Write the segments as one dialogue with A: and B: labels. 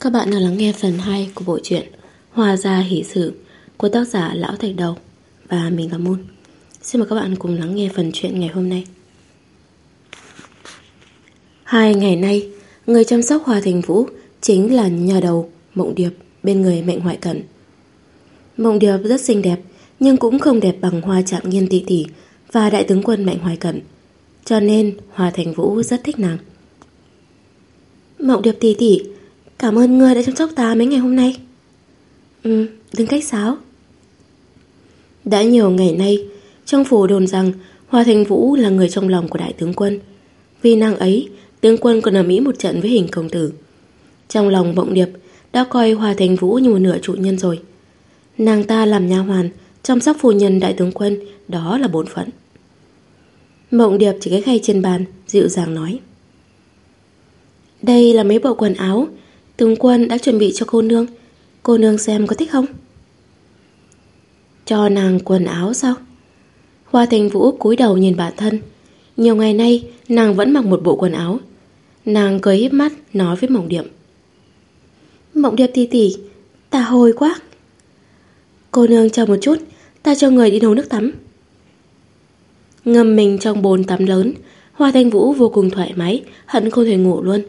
A: Các bạn đang lắng nghe phần 2 của bộ truyện hòa gia hỷ sự của tác giả Lão Thạch Đầu và mình là Môn. Xin mời các bạn cùng lắng nghe phần chuyện ngày hôm nay. Hai ngày nay, người chăm sóc hòa Thành Vũ chính là nhà đầu Mộng Điệp bên người Mệnh Hoại Cẩn. Mộng Điệp rất xinh đẹp, nhưng cũng không đẹp bằng Hoa Trạng Nghiên tỷ tỷ và đại tướng quân Mạnh Hoài Cẩn. Cho nên hòa Thành Vũ rất thích nàng. Mộng Điệp tỷ tỷ, cảm ơn ngươi đã chăm sóc ta mấy ngày hôm nay. Ừ, đừng cách sáo. Đã nhiều ngày nay, trong phủ đồn rằng Hoa Thành Vũ là người trong lòng của đại tướng quân. Vì nàng ấy, tướng quân còn ở Mỹ một trận với hình công tử. Trong lòng Mộng Điệp đã coi Hoa Thành Vũ như một nửa chủ nhân rồi. Nàng ta làm nha hoàn, chăm sóc phu nhân đại tướng quân, đó là bổn phận. Mộng Điệp chỉ cái khay trên bàn, dịu dàng nói. Đây là mấy bộ quần áo, tướng quân đã chuẩn bị cho cô nương. Cô nương xem có thích không? Cho nàng quần áo sao? Hoa Thành Vũ cúi đầu nhìn bản thân. Nhiều ngày nay, nàng vẫn mặc một bộ quần áo. Nàng cười híp mắt, nói với Mộng Điệp. Mộng Điệp tỷ tỷ, ta hồi quá. Cô nương chờ một chút, ta cho người đi nấu nước tắm. Ngâm mình trong bồn tắm lớn, Hoa Thanh Vũ vô cùng thoải mái, hận không thể ngủ luôn.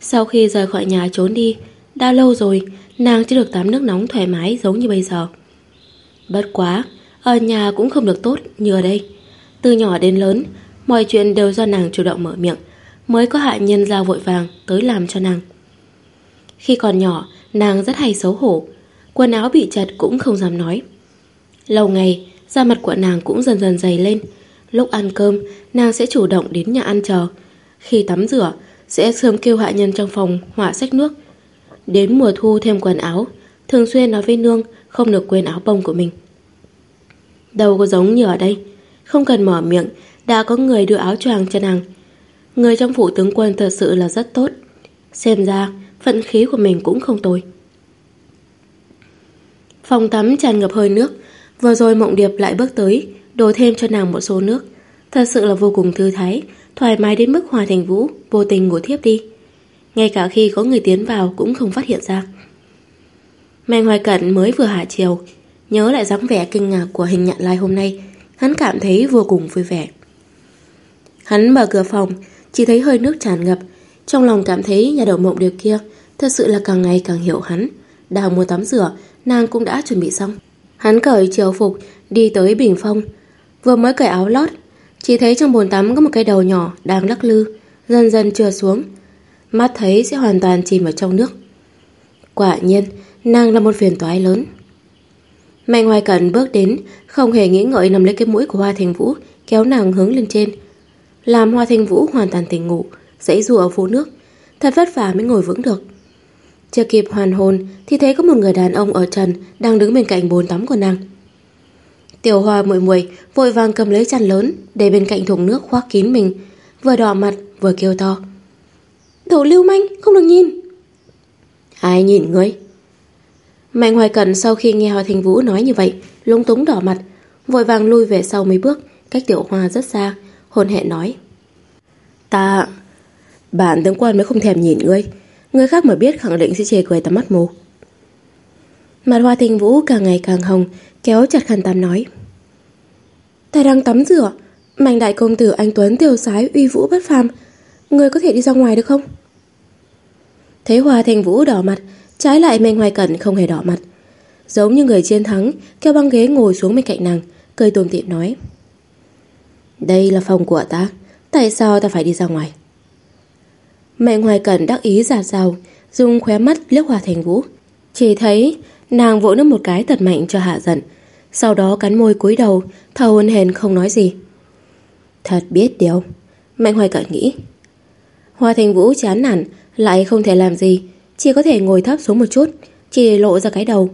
A: Sau khi rời khỏi nhà trốn đi, đã lâu rồi, nàng chưa được tắm nước nóng thoải mái giống như bây giờ. Bất quá, ở nhà cũng không được tốt như ở đây. Từ nhỏ đến lớn, mọi chuyện đều do nàng chủ động mở miệng, mới có hạ nhân giao vội vàng tới làm cho nàng. Khi còn nhỏ, nàng rất hay xấu hổ, quần áo bị chật cũng không dám nói. Lâu ngày, da mặt của nàng cũng dần dần dày lên. Lúc ăn cơm, nàng sẽ chủ động đến nhà ăn chờ. Khi tắm rửa, sẽ sớm kêu hạ nhân trong phòng hỏa sách nước. Đến mùa thu thêm quần áo, thường xuyên nói với nương không được quên áo bông của mình. Đâu có giống như ở đây, không cần mở miệng, đã có người đưa áo choàng cho nàng. Người trong phủ tướng quân thật sự là rất tốt. Xem ra, vận khí của mình cũng không tồi. Phòng tắm tràn ngập hơi nước, vừa rồi Mộng Điệp lại bước tới, đổ thêm cho nàng một số nước. Thật sự là vô cùng thư thái, thoải mái đến mức Hòa Thành Vũ vô tình ngủ thiếp đi. Ngay cả khi có người tiến vào cũng không phát hiện ra. Mạnh Hoài cận mới vừa hạ chiều, nhớ lại dáng vẻ kinh ngạc của hình nhận lai hôm nay, hắn cảm thấy vô cùng vui vẻ. Hắn mở cửa phòng, chỉ thấy hơi nước tràn ngập, trong lòng cảm thấy nhà đầu mộng điều kia thật sự là càng ngày càng hiểu hắn. đào mua tắm rửa, nàng cũng đã chuẩn bị xong. Hắn cởi chiều phục, đi tới bình phong. Vừa mới cởi áo lót, chỉ thấy trong bồn tắm có một cái đầu nhỏ đang lắc lư, dần dần trượt xuống. Mắt thấy sẽ hoàn toàn chìm vào trong nước. Quả nhiên, nàng là một phiền toái lớn. Mạnh Hoài Cẩn bước đến, không hề nghĩ ngợi nằm lấy cái mũi của Hoa Thành Vũ, kéo nàng hướng lên trên. Làm Hoa Thành Vũ hoàn toàn tỉnh ngủ, dãy rùa ở phố nước. Thật vất vả mới ngồi vững được. Chưa kịp hoàn hồn thì thấy có một người đàn ông ở trần đang đứng bên cạnh bồn tắm của nàng. Tiểu Hoa muội muội vội vàng cầm lấy chăn lớn để bên cạnh thùng nước khoác kín mình, vừa đỏ mặt vừa kêu to. Đồ lưu manh, không được nhìn. Ai nhìn ngươi? Mạnh Hoài Cẩn sau khi nghe Hoa Thành Vũ nói như vậy, lúng túng đỏ mặt, vội vàng lui về sau mấy bước, cách Tiểu Hoa rất xa, hồn hẹn nói. Ta... Bản tướng quân mới không thèm nhìn ngươi, Người khác mà biết khẳng định sẽ chê cười ta mắt mù Mặt hoa tình vũ càng ngày càng hồng Kéo chặt khăn tắm nói. Ta đang tắm rửa. Mạnh đại công tử anh Tuấn tiêu sái uy vũ bất phàm. Người có thể đi ra ngoài được không? Thấy hoa thành vũ đỏ mặt Trái lại Mạnh Hoài Cẩn không hề đỏ mặt. Giống như người chiến thắng Kéo băng ghế ngồi xuống bên cạnh nàng Cười tùm tiệm nói. Đây là phòng của ta Tại sao ta phải đi ra ngoài? Mạnh Hoài Cẩn đắc ý giả rào, dùng khóe mắt liếc Hoa Thành Vũ. Chỉ thấy nàng vỗ nước một cái thật mạnh cho hạ giận. Sau đó cắn môi cúi đầu, thở hồn hền không nói gì. Thật biết điều. Mạnh Hoài cận nghĩ. Hoa Thành Vũ chán nản, lại không thể làm gì, chỉ có thể ngồi thấp xuống một chút, chỉ để lộ ra cái đầu.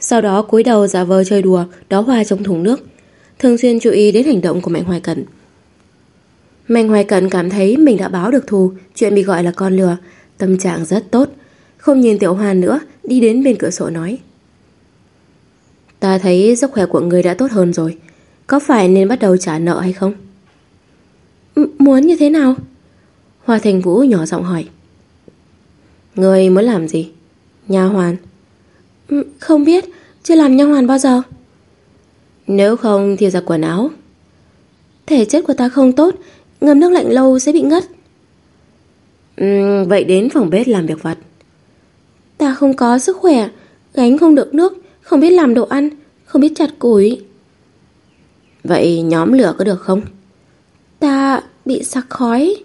A: Sau đó cúi đầu giả vờ chơi đùa, đó hoa trong thùng nước. Thường xuyên chú ý đến hành động của Mạnh Hoài cận. Mạnh Hoài Cận cảm thấy mình đã báo được thù chuyện bị gọi là con lừa, tâm trạng rất tốt. Không nhìn Tiểu Hoàn nữa, đi đến bên cửa sổ nói. Ta thấy sức khỏe của người đã tốt hơn rồi. Có phải nên bắt đầu trả nợ hay không? M muốn như thế nào? Hoa Thành Vũ nhỏ giọng hỏi. Người muốn làm gì? Nha hoàn Không biết Chưa làm nha hoàn bao giờ Nếu không thì giặt quần áo Thể chất của ta không tốt Ngâm nước lạnh lâu sẽ bị ngất ừ, Vậy đến phòng bếp làm việc vặt Ta không có sức khỏe Gánh không được nước không biết làm đồ ăn Không biết chặt củi. Vậy nhóm lửa có được không? Ta bị sặc khói.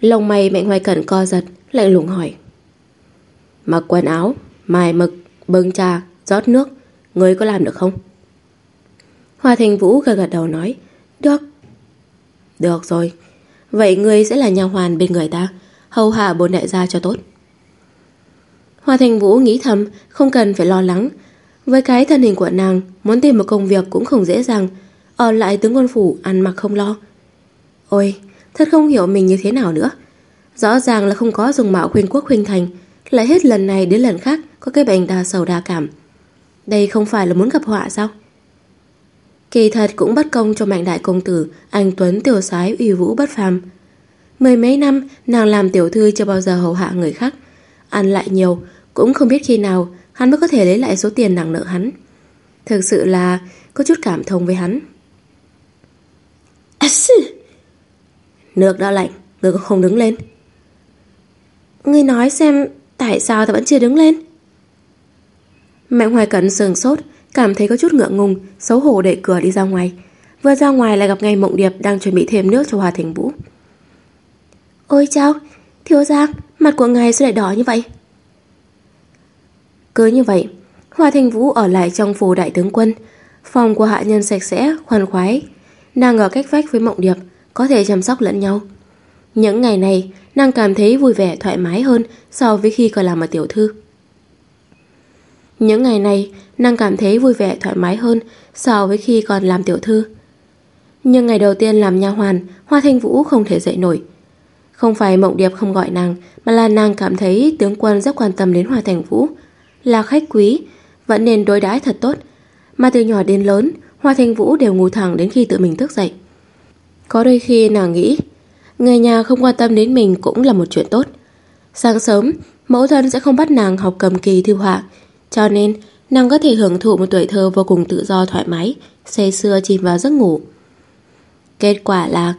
A: Lông mày Mạnh Hoài Cẩn co giật Lạnh lùng hỏi. Mặc quần áo, mài mực, bưng trà, rót nước Ngươi có làm được không? Hoa Thành Vũ gật gật đầu nói Được. Được rồi. Vậy ngươi sẽ là nhà hoàn bên người ta. Hầu hạ bồn đại gia cho tốt Hoa Thành Vũ nghĩ thầm, Không cần phải lo lắng. Với cái thân hình của nàng, Muốn tìm một công việc cũng không dễ dàng. Ở lại tướng quân phủ, ăn mặc không lo. Ôi, Thật không hiểu mình như thế nào nữa. Rõ ràng là không có dùng mạo khuyên quốc, khuyên thành. Lại hết lần này đến lần khác, Có cái bệnh đa sầu đa cảm. Đây không phải là muốn gặp họa sao? Kỳ thật cũng bất công cho mạnh đại công tử, Anh Tuấn tiểu sái uy vũ bất phàm. Mười mấy năm, Nàng làm tiểu thư chưa bao giờ hầu hạ người khác. Ăn lại nhiều cũng không biết khi nào Hắn mới có thể lấy lại số tiền nàng nợ hắn. Thực sự là có chút cảm thông với hắn. À Nước đã lạnh Ngươi có không đứng lên. Ngươi nói xem Tại sao ta vẫn chưa đứng lên? Mạnh hoài cẩn sừng sốt Cảm thấy có chút ngượng ngùng Xấu hổ đẩy cửa đi ra ngoài. Vừa ra ngoài lại gặp ngay Mộng Điệp Đang chuẩn bị thêm nước cho Hòa Thành Vũ. Ôi chào Thiếu gia Mặt của ngài sao lại đỏ như vậy cứ như vậy Hòa Thành Vũ ở lại trong phủ đại tướng quân Phòng của hạ nhân sạch sẽ, khoan khoái Nàng ở cách vách với Mộng Điệp có thể chăm sóc lẫn nhau. Những ngày này, nàng cảm thấy vui vẻ thoải mái hơn so với khi còn làm ở tiểu thư. Những ngày này, nàng cảm thấy vui vẻ thoải mái hơn so với khi còn làm tiểu thư. Nhưng ngày đầu tiên làm nha hoàn, Hoa Thanh Vũ không thể dậy nổi. Không phải Mộng Điệp không gọi nàng, mà là nàng cảm thấy tướng quân rất quan tâm đến Hoa Thanh Vũ. Là khách quý, vẫn nên đối đãi thật tốt. Mà từ nhỏ đến lớn, Hoa Thanh Vũ đều ngủ thẳng đến khi tự mình thức dậy. Có đôi khi nàng nghĩ Người nhà không quan tâm đến mình cũng là một chuyện tốt Sáng sớm Mẫu thân sẽ không bắt nàng học cầm kỳ thư họa Cho nên nàng có thể hưởng thụ một tuổi thơ vô cùng tự do thoải mái Say sưa chìm vào giấc ngủ Kết quả là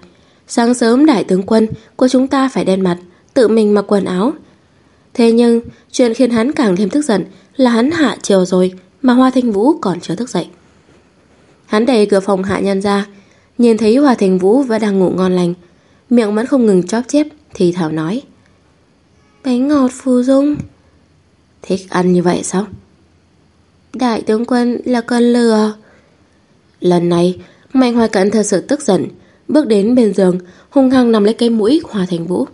A: Sáng sớm đại tướng quân của chúng ta phải đen mặt Tự mình mặc quần áo Thế nhưng, chuyện khiến hắn càng thêm tức giận Là hắn hạ chiều rồi Mà Hoa Thanh Vũ còn chưa thức dậy. Hắn đẩy cửa phòng hạ nhân ra, Nhìn thấy Hoa Thanh Vũ vẫn đang ngủ ngon lành, Miệng vẫn không ngừng chóp chép, Thì Thảo nói, Bánh ngọt phù dung. Thích ăn như vậy sao? Đại tướng quân là con lừa. Lần này, Mạnh Hoài Cận thật sự tức giận, Bước đến bên giường, Hung hăng nằm lấy cái mũi Hoa Thành Vũ.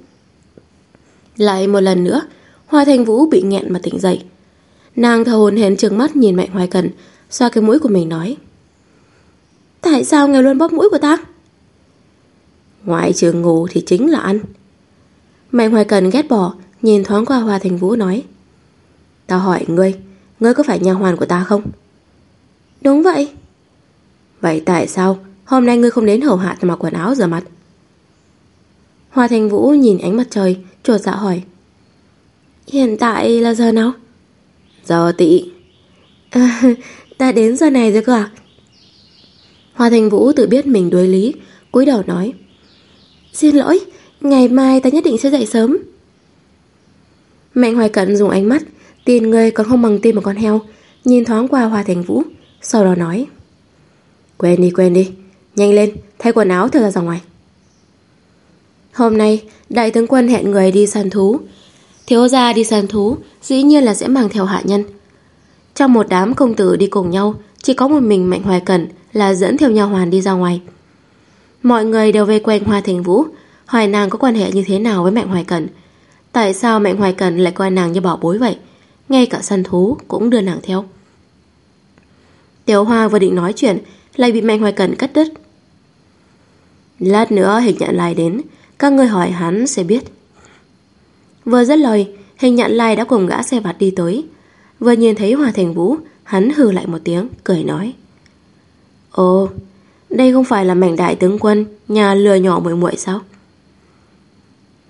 A: Lại một lần nữa Hoa Thành Vũ bị nghẹn mà tỉnh dậy. Nàng thờ hồn hển trừng mắt nhìn Mạnh Hoài Cần, Xoa cái mũi của mình nói. Tại sao ngài luôn bóp mũi của ta? Ngoại trừ ngủ thì chính là ăn. Mạnh Hoài Cần ghét bỏ Nhìn thoáng qua Hoa Thành Vũ nói. Tao hỏi ngươi Ngươi có phải nhà hoàn của ta không? Đúng vậy. Vậy tại sao hôm nay ngươi không đến hầu hạ mặc quần áo rửa mặt? Hoa Thành Vũ nhìn ánh mặt trời Chuột dạ hỏi. Hiện tại là giờ nào Giờ tị à, Ta đến giờ này rồi cơ à Hoa Thành Vũ tự biết mình đối lý, cúi đầu nói. Xin lỗi, ngày mai ta nhất định sẽ dậy sớm. Mạnh Hoài Cận dùng ánh mắt, tin người còn không bằng tim một con heo, nhìn thoáng qua Hoa Thành Vũ, sau đó nói. Quên đi, quên đi, nhanh lên, thay quần áo theo ra ra ngoài. Hôm nay, đại tướng quân hẹn người đi săn thú. Thiếu gia đi săn thú, dĩ nhiên là sẽ mang theo hạ nhân. Trong một đám công tử đi cùng nhau, chỉ có một mình Mạnh Hoài Cẩn là dẫn theo nhà hoàn đi ra ngoài. Mọi người đều về quanh Hoa Thành Vũ, hỏi nàng có quan hệ như thế nào với Mạnh Hoài Cẩn. Tại sao Mạnh Hoài Cẩn lại coi nàng như bỏ bối vậy? Ngay cả săn thú cũng đưa nàng theo. Tiểu Hoa vừa định nói chuyện, lại bị Mạnh Hoài Cẩn cắt đứt. Lát nữa hình nhận lại đến, các người hỏi hắn sẽ biết. Vừa dứt lời, hình nhận lai đã cùng gã xe vặt đi tới. Vừa nhìn thấy hòa Thành Vũ, hắn hừ lại một tiếng, cười nói. Ồ, đây không phải là mảnh đại tướng quân Nhà lừa nhỏ muội muội sao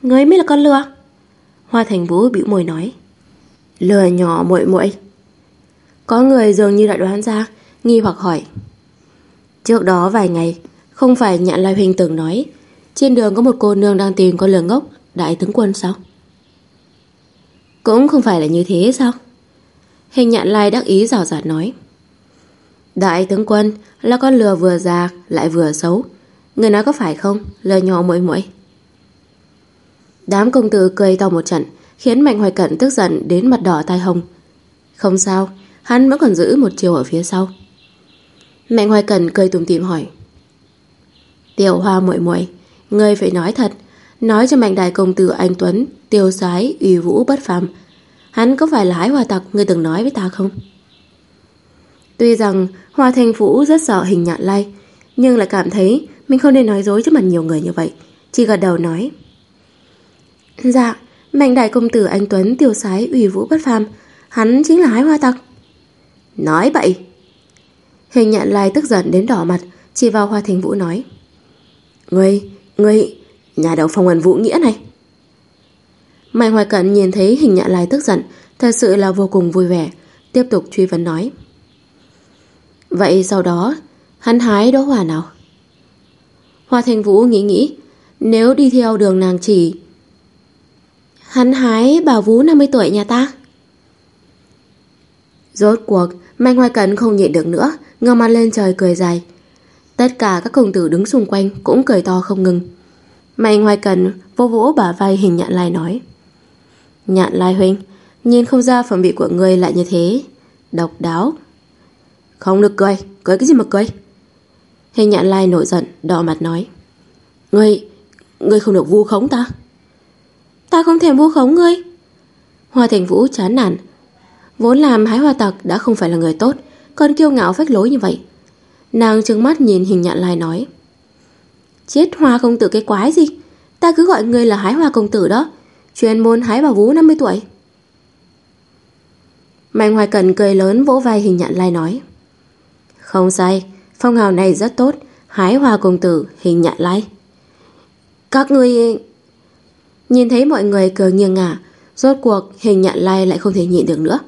A: Ngươi mới là con lừa Hoa Thành Vũ bĩu môi nói Lừa nhỏ muội muội. Có người dường như đã đoán ra, nghi hoặc hỏi. Trước đó vài ngày, không phải nhạn lai huynh từng nói, trên đường có một cô nương đang tìm con lừa ngốc, đại tướng quân sao? Cũng không phải là như thế sao? Hình nhạn lai đắc ý rào rạt nói. Đại tướng quân là con lừa vừa già lại vừa xấu. Người nói có phải không? Lừa nhỏ muội muội. Đám công tử cười to một trận, khiến Mạnh Hoài Cận tức giận đến mặt đỏ tai hồng. Không sao, hắn vẫn còn giữ một chiều ở phía sau. Mạnh Hoài Cận cười tủm tỉm hỏi. Tiểu Hoa muội muội, ngươi phải nói thật, nói cho Mạnh đại công tử anh Tuấn, tiêu sái, uy vũ bất phàm, hắn có phải là hái hoa tặc ngươi từng nói với ta không? Tuy rằng Hoa Thành Vũ rất sợ hình nhạn lai, nhưng lại cảm thấy mình không nên nói dối trước mặt nhiều người như vậy, chỉ gật đầu nói. Dạ, Mạnh đại công tử anh Tuấn tiêu sái ủy vũ bất phàm, hắn chính là hái hoa tặc. Nói bậy. Hình nhạn lai tức giận đến đỏ mặt, chỉ vào Hoa Thành Vũ nói. Ngươi, ngươi, nhà đầu phong ẩn vũ nghĩa này. Mạnh Hoài Cận nhìn thấy hình nhạ lai tức giận, thật sự là vô cùng vui vẻ, tiếp tục truy vấn nói. Vậy sau đó, hắn hái đỗ hòa nào? Hoa Thành Vũ nghĩ nghĩ, nếu đi theo đường nàng chỉ Hắn hái bảo Vũ 50 tuổi nhà ta Rốt cuộc Mạnh Hoài cận không nhịn được nữa ngơ mặt lên trời cười dài Tất cả các công tử đứng xung quanh Cũng cười to không ngừng Mạnh Hoài cần vô vỗ bả vai hình nhạn lai nói. Nhạn lai huynh Nhìn không ra phẩm vị của người lại như thế. Độc đáo. Không được cười, cười cái gì mà cười? Hình nhạn lai nổi giận Đỏ mặt nói. Ngươi, ngươi không được vu khống ta. Ta không thèm vu khống ngươi. Hoa Thành Vũ chán nản. Vốn làm hái hoa tặc đã không phải là người tốt Còn kiêu ngạo phách lối như vậy. Nàng trừng mắt nhìn hình nhạn lai nói. Chết hoa công tử cái quái gì? Ta cứ gọi ngươi là hái hoa công tử đó. Chuyên môn hái bà vú 50 tuổi. Mạnh Hoài Cần cười lớn vỗ vai hình nhạn lai nói, Không sai, Phong hào này rất tốt. Hái hoa công tử, hình nhạn lai. Các ngươi Nhìn thấy mọi người cười nghiêng ngả, Rốt cuộc hình nhạn lai lại không thể nhịn được nữa.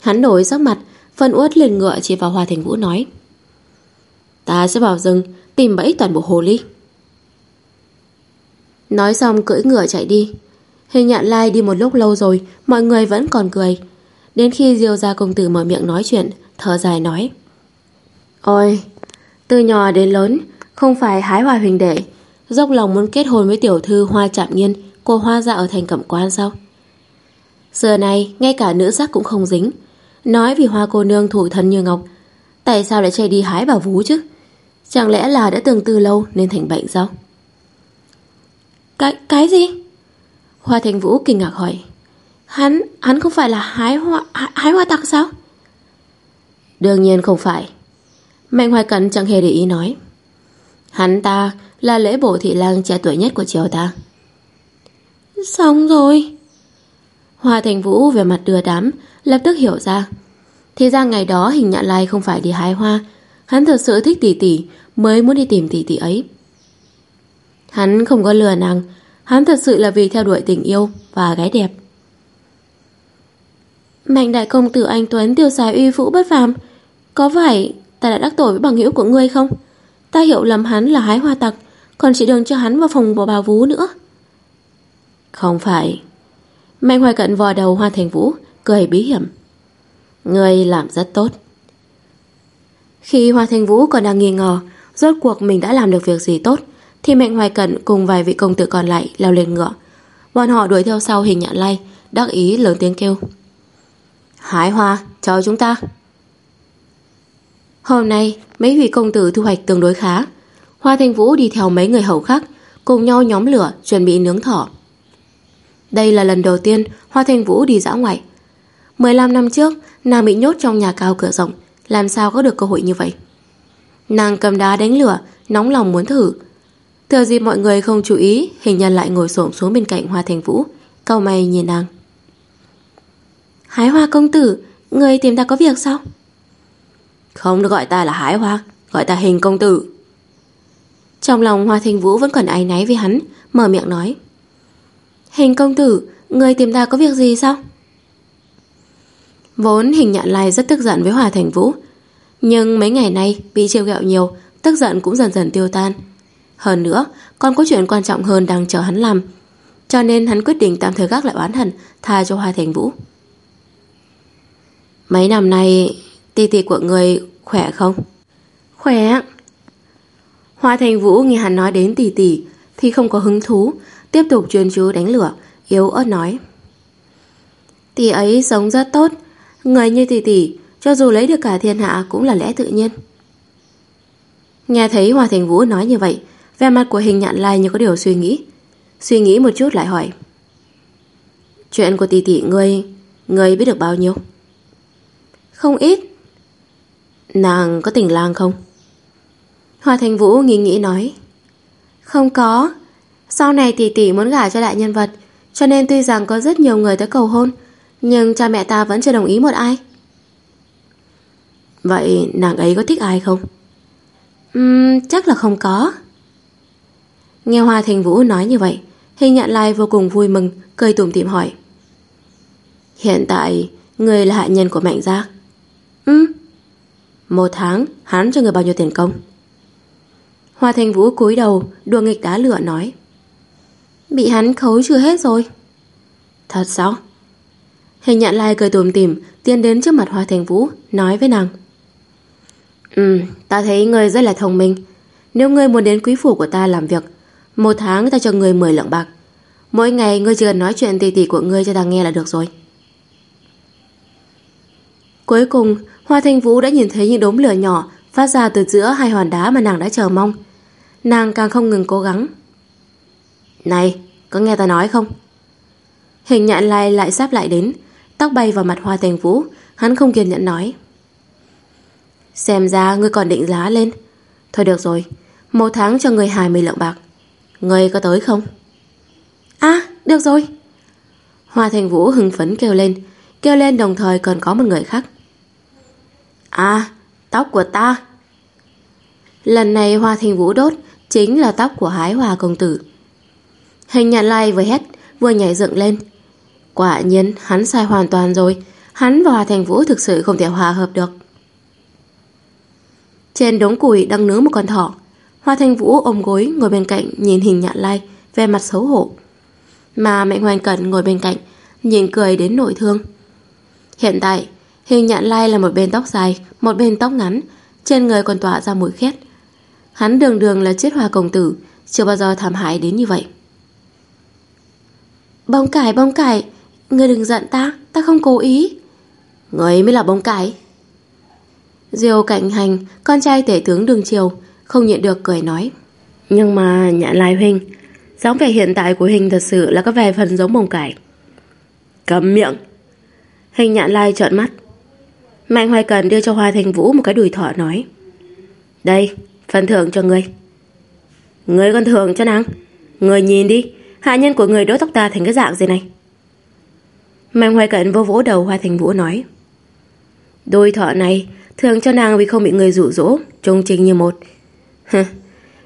A: Hắn đổi sắc mặt, Phân uất liền ngựa chỉ vào Hoa Thành Vũ nói, Ta sẽ vào rừng Tìm bẫy toàn bộ hồ ly. Nói xong cưỡi ngựa chạy đi. Hình nhạn lai đi một lúc lâu rồi, Mọi người vẫn còn cười. Đến khi Diêu gia công tử mở miệng nói chuyện, Thở dài nói, Ôi, Từ nhỏ đến lớn, Không phải hái hoa huỳnh đệ, Dốc lòng muốn kết hôn với tiểu thư hoa chạm nghiên Cô hoa dạ ở thành cẩm quan sao? Giờ này ngay cả nữ sắc cũng không dính. Nói vì hoa cô nương thủ thân như ngọc, Tại sao lại chạy đi hái bảo vú chứ? Chẳng lẽ là đã từng từ lâu Nên thành bệnh sao? Cái, cái gì? Hoa Thành Vũ kinh ngạc hỏi. Hắn, hắn không phải là hái hoa hái hoa tặc sao? Đương nhiên không phải. Mạnh Hoài Cẩn chẳng hề để ý nói. Hắn ta là lễ bổ thị lang trẻ tuổi nhất của triều ta. Xong rồi. Hoa Thành Vũ về mặt đưa đám Lập tức hiểu ra. Thì ra ngày đó hình nhạn lai không phải đi hái hoa Hắn thật sự thích tỷ tỷ, Mới muốn đi tìm tỷ tỷ ấy. Hắn không có lừa nàng, Hắn thật sự là vì theo đuổi tình yêu Và gái đẹp. Mạnh đại công tử anh Tuấn, tiêu xài uy vũ bất phàm, Có phải ta đã đắc tội với bằng hữu của ngươi không? Ta hiểu lầm hắn là hái hoa tặc, Còn chỉ đường cho hắn vào phòng của bà vú nữa. Không phải. Mạnh hoài cận vò đầu hoa thành vũ, Cười bí hiểm. Ngươi làm rất tốt. Khi hoa Thanh vũ còn đang nghi ngờ Rốt cuộc mình đã làm được việc gì tốt Thì Mạnh Hoài Cận cùng vài vị công tử còn lại leo lên ngựa. Bọn họ đuổi theo sau hình nhạn lay Đắc ý lớn tiếng kêu. Hái hoa, cho chúng ta. Hôm nay Mấy vị công tử thu hoạch tương đối khá. Hoa Thanh Vũ đi theo mấy người hầu khác Cùng nhau nhóm lửa chuẩn bị nướng thỏ. Đây là lần đầu tiên Hoa Thanh Vũ đi dã ngoại. 15 năm trước Nàng bị nhốt trong nhà cao cửa rộng làm sao có được cơ hội như vậy? Nàng cầm đá đánh lửa, Nóng lòng muốn thử. Thừa dịp mọi người không chú ý, Hình nhân lại ngồi xổm xuống bên cạnh Hoa Thành Vũ, cau mày nhìn nàng. Hái hoa công tử, Người tìm ta có việc sao? Không được gọi ta là hái hoa, Gọi ta hình công tử. Trong lòng Hoa Thành Vũ vẫn còn áy náy với hắn, Mở miệng nói. Hình công tử, Người tìm ta có việc gì sao? Vốn hình nhạn lai rất tức giận với Hòa Thành Vũ. Nhưng mấy ngày nay bị trêu ghẹo nhiều Tức giận cũng dần dần tiêu tan. Hơn nữa còn có chuyện quan trọng hơn đang chờ hắn làm. Cho nên hắn quyết định tạm thời gác lại oán hận Tha cho Hòa Thành Vũ. Mấy năm nay Tì tì của người khỏe không? Khỏe Hoa Thành Vũ nghe hắn nói đến tỷ tỷ thì không có hứng thú, tiếp tục chuyên chú đánh lửa, yếu ớt nói. Tỷ ấy sống rất tốt, người như tỷ tỷ, cho dù lấy được cả thiên hạ cũng là lẽ tự nhiên. Nghe thấy Hoa Thành Vũ nói như vậy, vẻ mặt của hình nhạn lai như có điều suy nghĩ. Suy nghĩ một chút lại hỏi. Chuyện của tỷ tỷ ngươi, ngươi biết được bao nhiêu? Không ít. Nàng có tình lang không? Hoa Thành Vũ nghĩ nghĩ nói Không có Sau này tỷ tỷ muốn gả cho đại nhân vật Cho nên tuy rằng có rất nhiều người tới cầu hôn nhưng cha mẹ ta vẫn chưa đồng ý một ai. Vậy nàng ấy có thích ai không? Uhm, chắc là không có. Nghe Hoa Thành Vũ nói như vậy Hình nhận lai vô cùng vui mừng Cười tủm tỉm hỏi. Hiện tại Người là hạ nhân của Mạnh Gia Ừ Một tháng hắn cho người bao nhiêu tiền công? Hoa Thành Vũ cúi đầu đùa nghịch đá lửa nói. Bị hắn khấu chưa hết rồi. Thật sao Hình Nhạn lai cười tùm tìm Tiến đến trước mặt Hoa Thành Vũ Nói với nàng Ừ ta thấy ngươi rất là thông minh Nếu ngươi muốn đến quý phủ của ta làm việc Một tháng ta cho ngươi 10 lượng bạc Mỗi ngày ngươi chỉ cần nói chuyện tỉ tỉ của ngươi cho ta nghe là được rồi Cuối cùng Hoa Thanh Vũ đã nhìn thấy những đốm lửa nhỏ phát ra từ giữa hai hòn đá mà nàng đã chờ mong. Nàng càng không ngừng cố gắng. Này, có nghe ta nói không? Hình nhạn lai lại sắp lại đến, tóc bay vào mặt Hoa Thành Vũ, hắn không kiên nhẫn nói. Xem ra ngươi còn định giá lên. Thôi được rồi, một tháng cho ngươi 20 lượng bạc. Ngươi có tới không? À, được rồi. Hoa Thành Vũ hưng phấn kêu lên, kêu lên đồng thời còn có một người khác. À, tóc của ta. Lần này Hoa Thành Vũ đốt chính là tóc của Hái Hòa công tử. Hình nhạn lai vừa hét, vừa nhảy dựng lên. Quả nhiên hắn sai hoàn toàn rồi, hắn và Hoa Thành Vũ thực sự không thể hòa hợp được. Trên đống củi đang nướng một con thỏ, Hoa Thanh Vũ ôm gối ngồi bên cạnh nhìn hình nhạn lai về mặt xấu hổ. Mà Mạnh Hoành Cẩn ngồi bên cạnh nhìn cười đến nội thương. Hiện tại, hình nhạn lai là một bên tóc dài, một bên tóc ngắn, trên người còn tỏa ra mùi khét. Hắn đường đường là chết hòa công tử, chưa bao giờ thảm hại đến như vậy. Bông cải, bông cải, ngươi đừng giận ta, ta không cố ý. Ngươi mới là bông cải. Diêu cạnh hành, con trai tể tướng đường triều, không nhịn được cười nói. Nhưng mà nhạn lai huynh, dáng vẻ hiện tại của hình thật sự là có vài phần giống bông cải. Cầm miệng. Hình nhạn lai trợn mắt. Mạnh Hoài Cần đưa cho Hoa Thành Vũ một cái đùi thỏ nói. Đây, phần thưởng cho ngươi. Ngươi còn thưởng cho nàng. Ngươi nhìn đi, hạ nhân của người đốt tóc ta thành cái dạng gì này. Mạnh Hoài Cận vô vỗ đầu Hoa Thành Vũ nói. Đôi thọ này thường cho nàng vì không bị người rủ rỗ, trung trình như một. Hừ,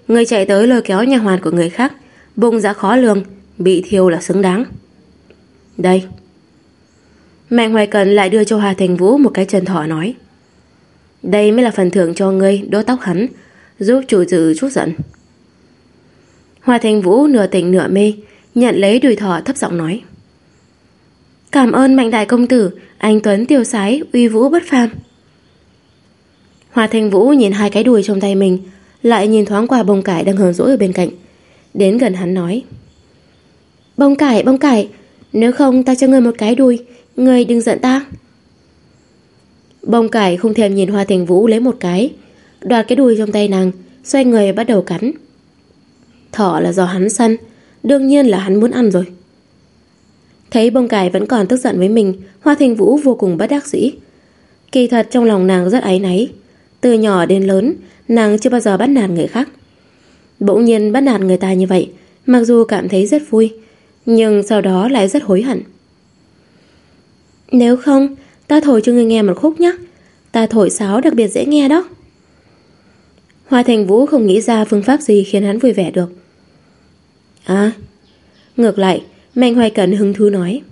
A: người chạy tới lôi kéo nhà hoàn của người khác, bung giá khó lường, bị thiêu là xứng đáng. Đây. Mạnh Hoài Cận lại đưa cho Hoa Thành Vũ một cái chân thọ nói. Đây mới là phần thưởng cho ngươi đốt tóc hắn, giúp chủ dự chút giận. Hoa Thành Vũ nửa tỉnh nửa mê, nhận lấy đùi thỏ thấp giọng nói. Cảm ơn mạnh đại công tử, anh Tuấn tiêu sái, uy vũ bất phàm. Hoa thanh Vũ nhìn hai cái đùi trong tay mình, lại nhìn thoáng qua bông cải đang hờn rỗi ở bên cạnh. Đến gần hắn nói. Bông cải, bông cải, nếu không ta cho ngươi một cái đùi, ngươi đừng giận ta. Bông cải không thèm nhìn Hoa thanh Vũ lấy một cái, đoạt cái đùi trong tay nàng, xoay người bắt đầu cắn. Thỏ là do hắn săn, đương nhiên là hắn muốn ăn rồi. Thấy bông cải vẫn còn tức giận với mình, Hoa Thành Vũ vô cùng bất đắc dĩ. Kỳ thật trong lòng nàng rất áy náy. Từ nhỏ đến lớn, nàng chưa bao giờ bắt nạt người khác. Bỗng nhiên bắt nạt người ta như vậy, mặc dù cảm thấy rất vui, nhưng sau đó lại rất hối hận. Nếu không, ta thổi cho người nghe một khúc nhé. Ta thổi sáo đặc biệt dễ nghe đó. Hoa Thành Vũ không nghĩ ra phương pháp gì khiến hắn vui vẻ được. À, ngược lại, Mạnh Hoài Cẩn hứng thú nói.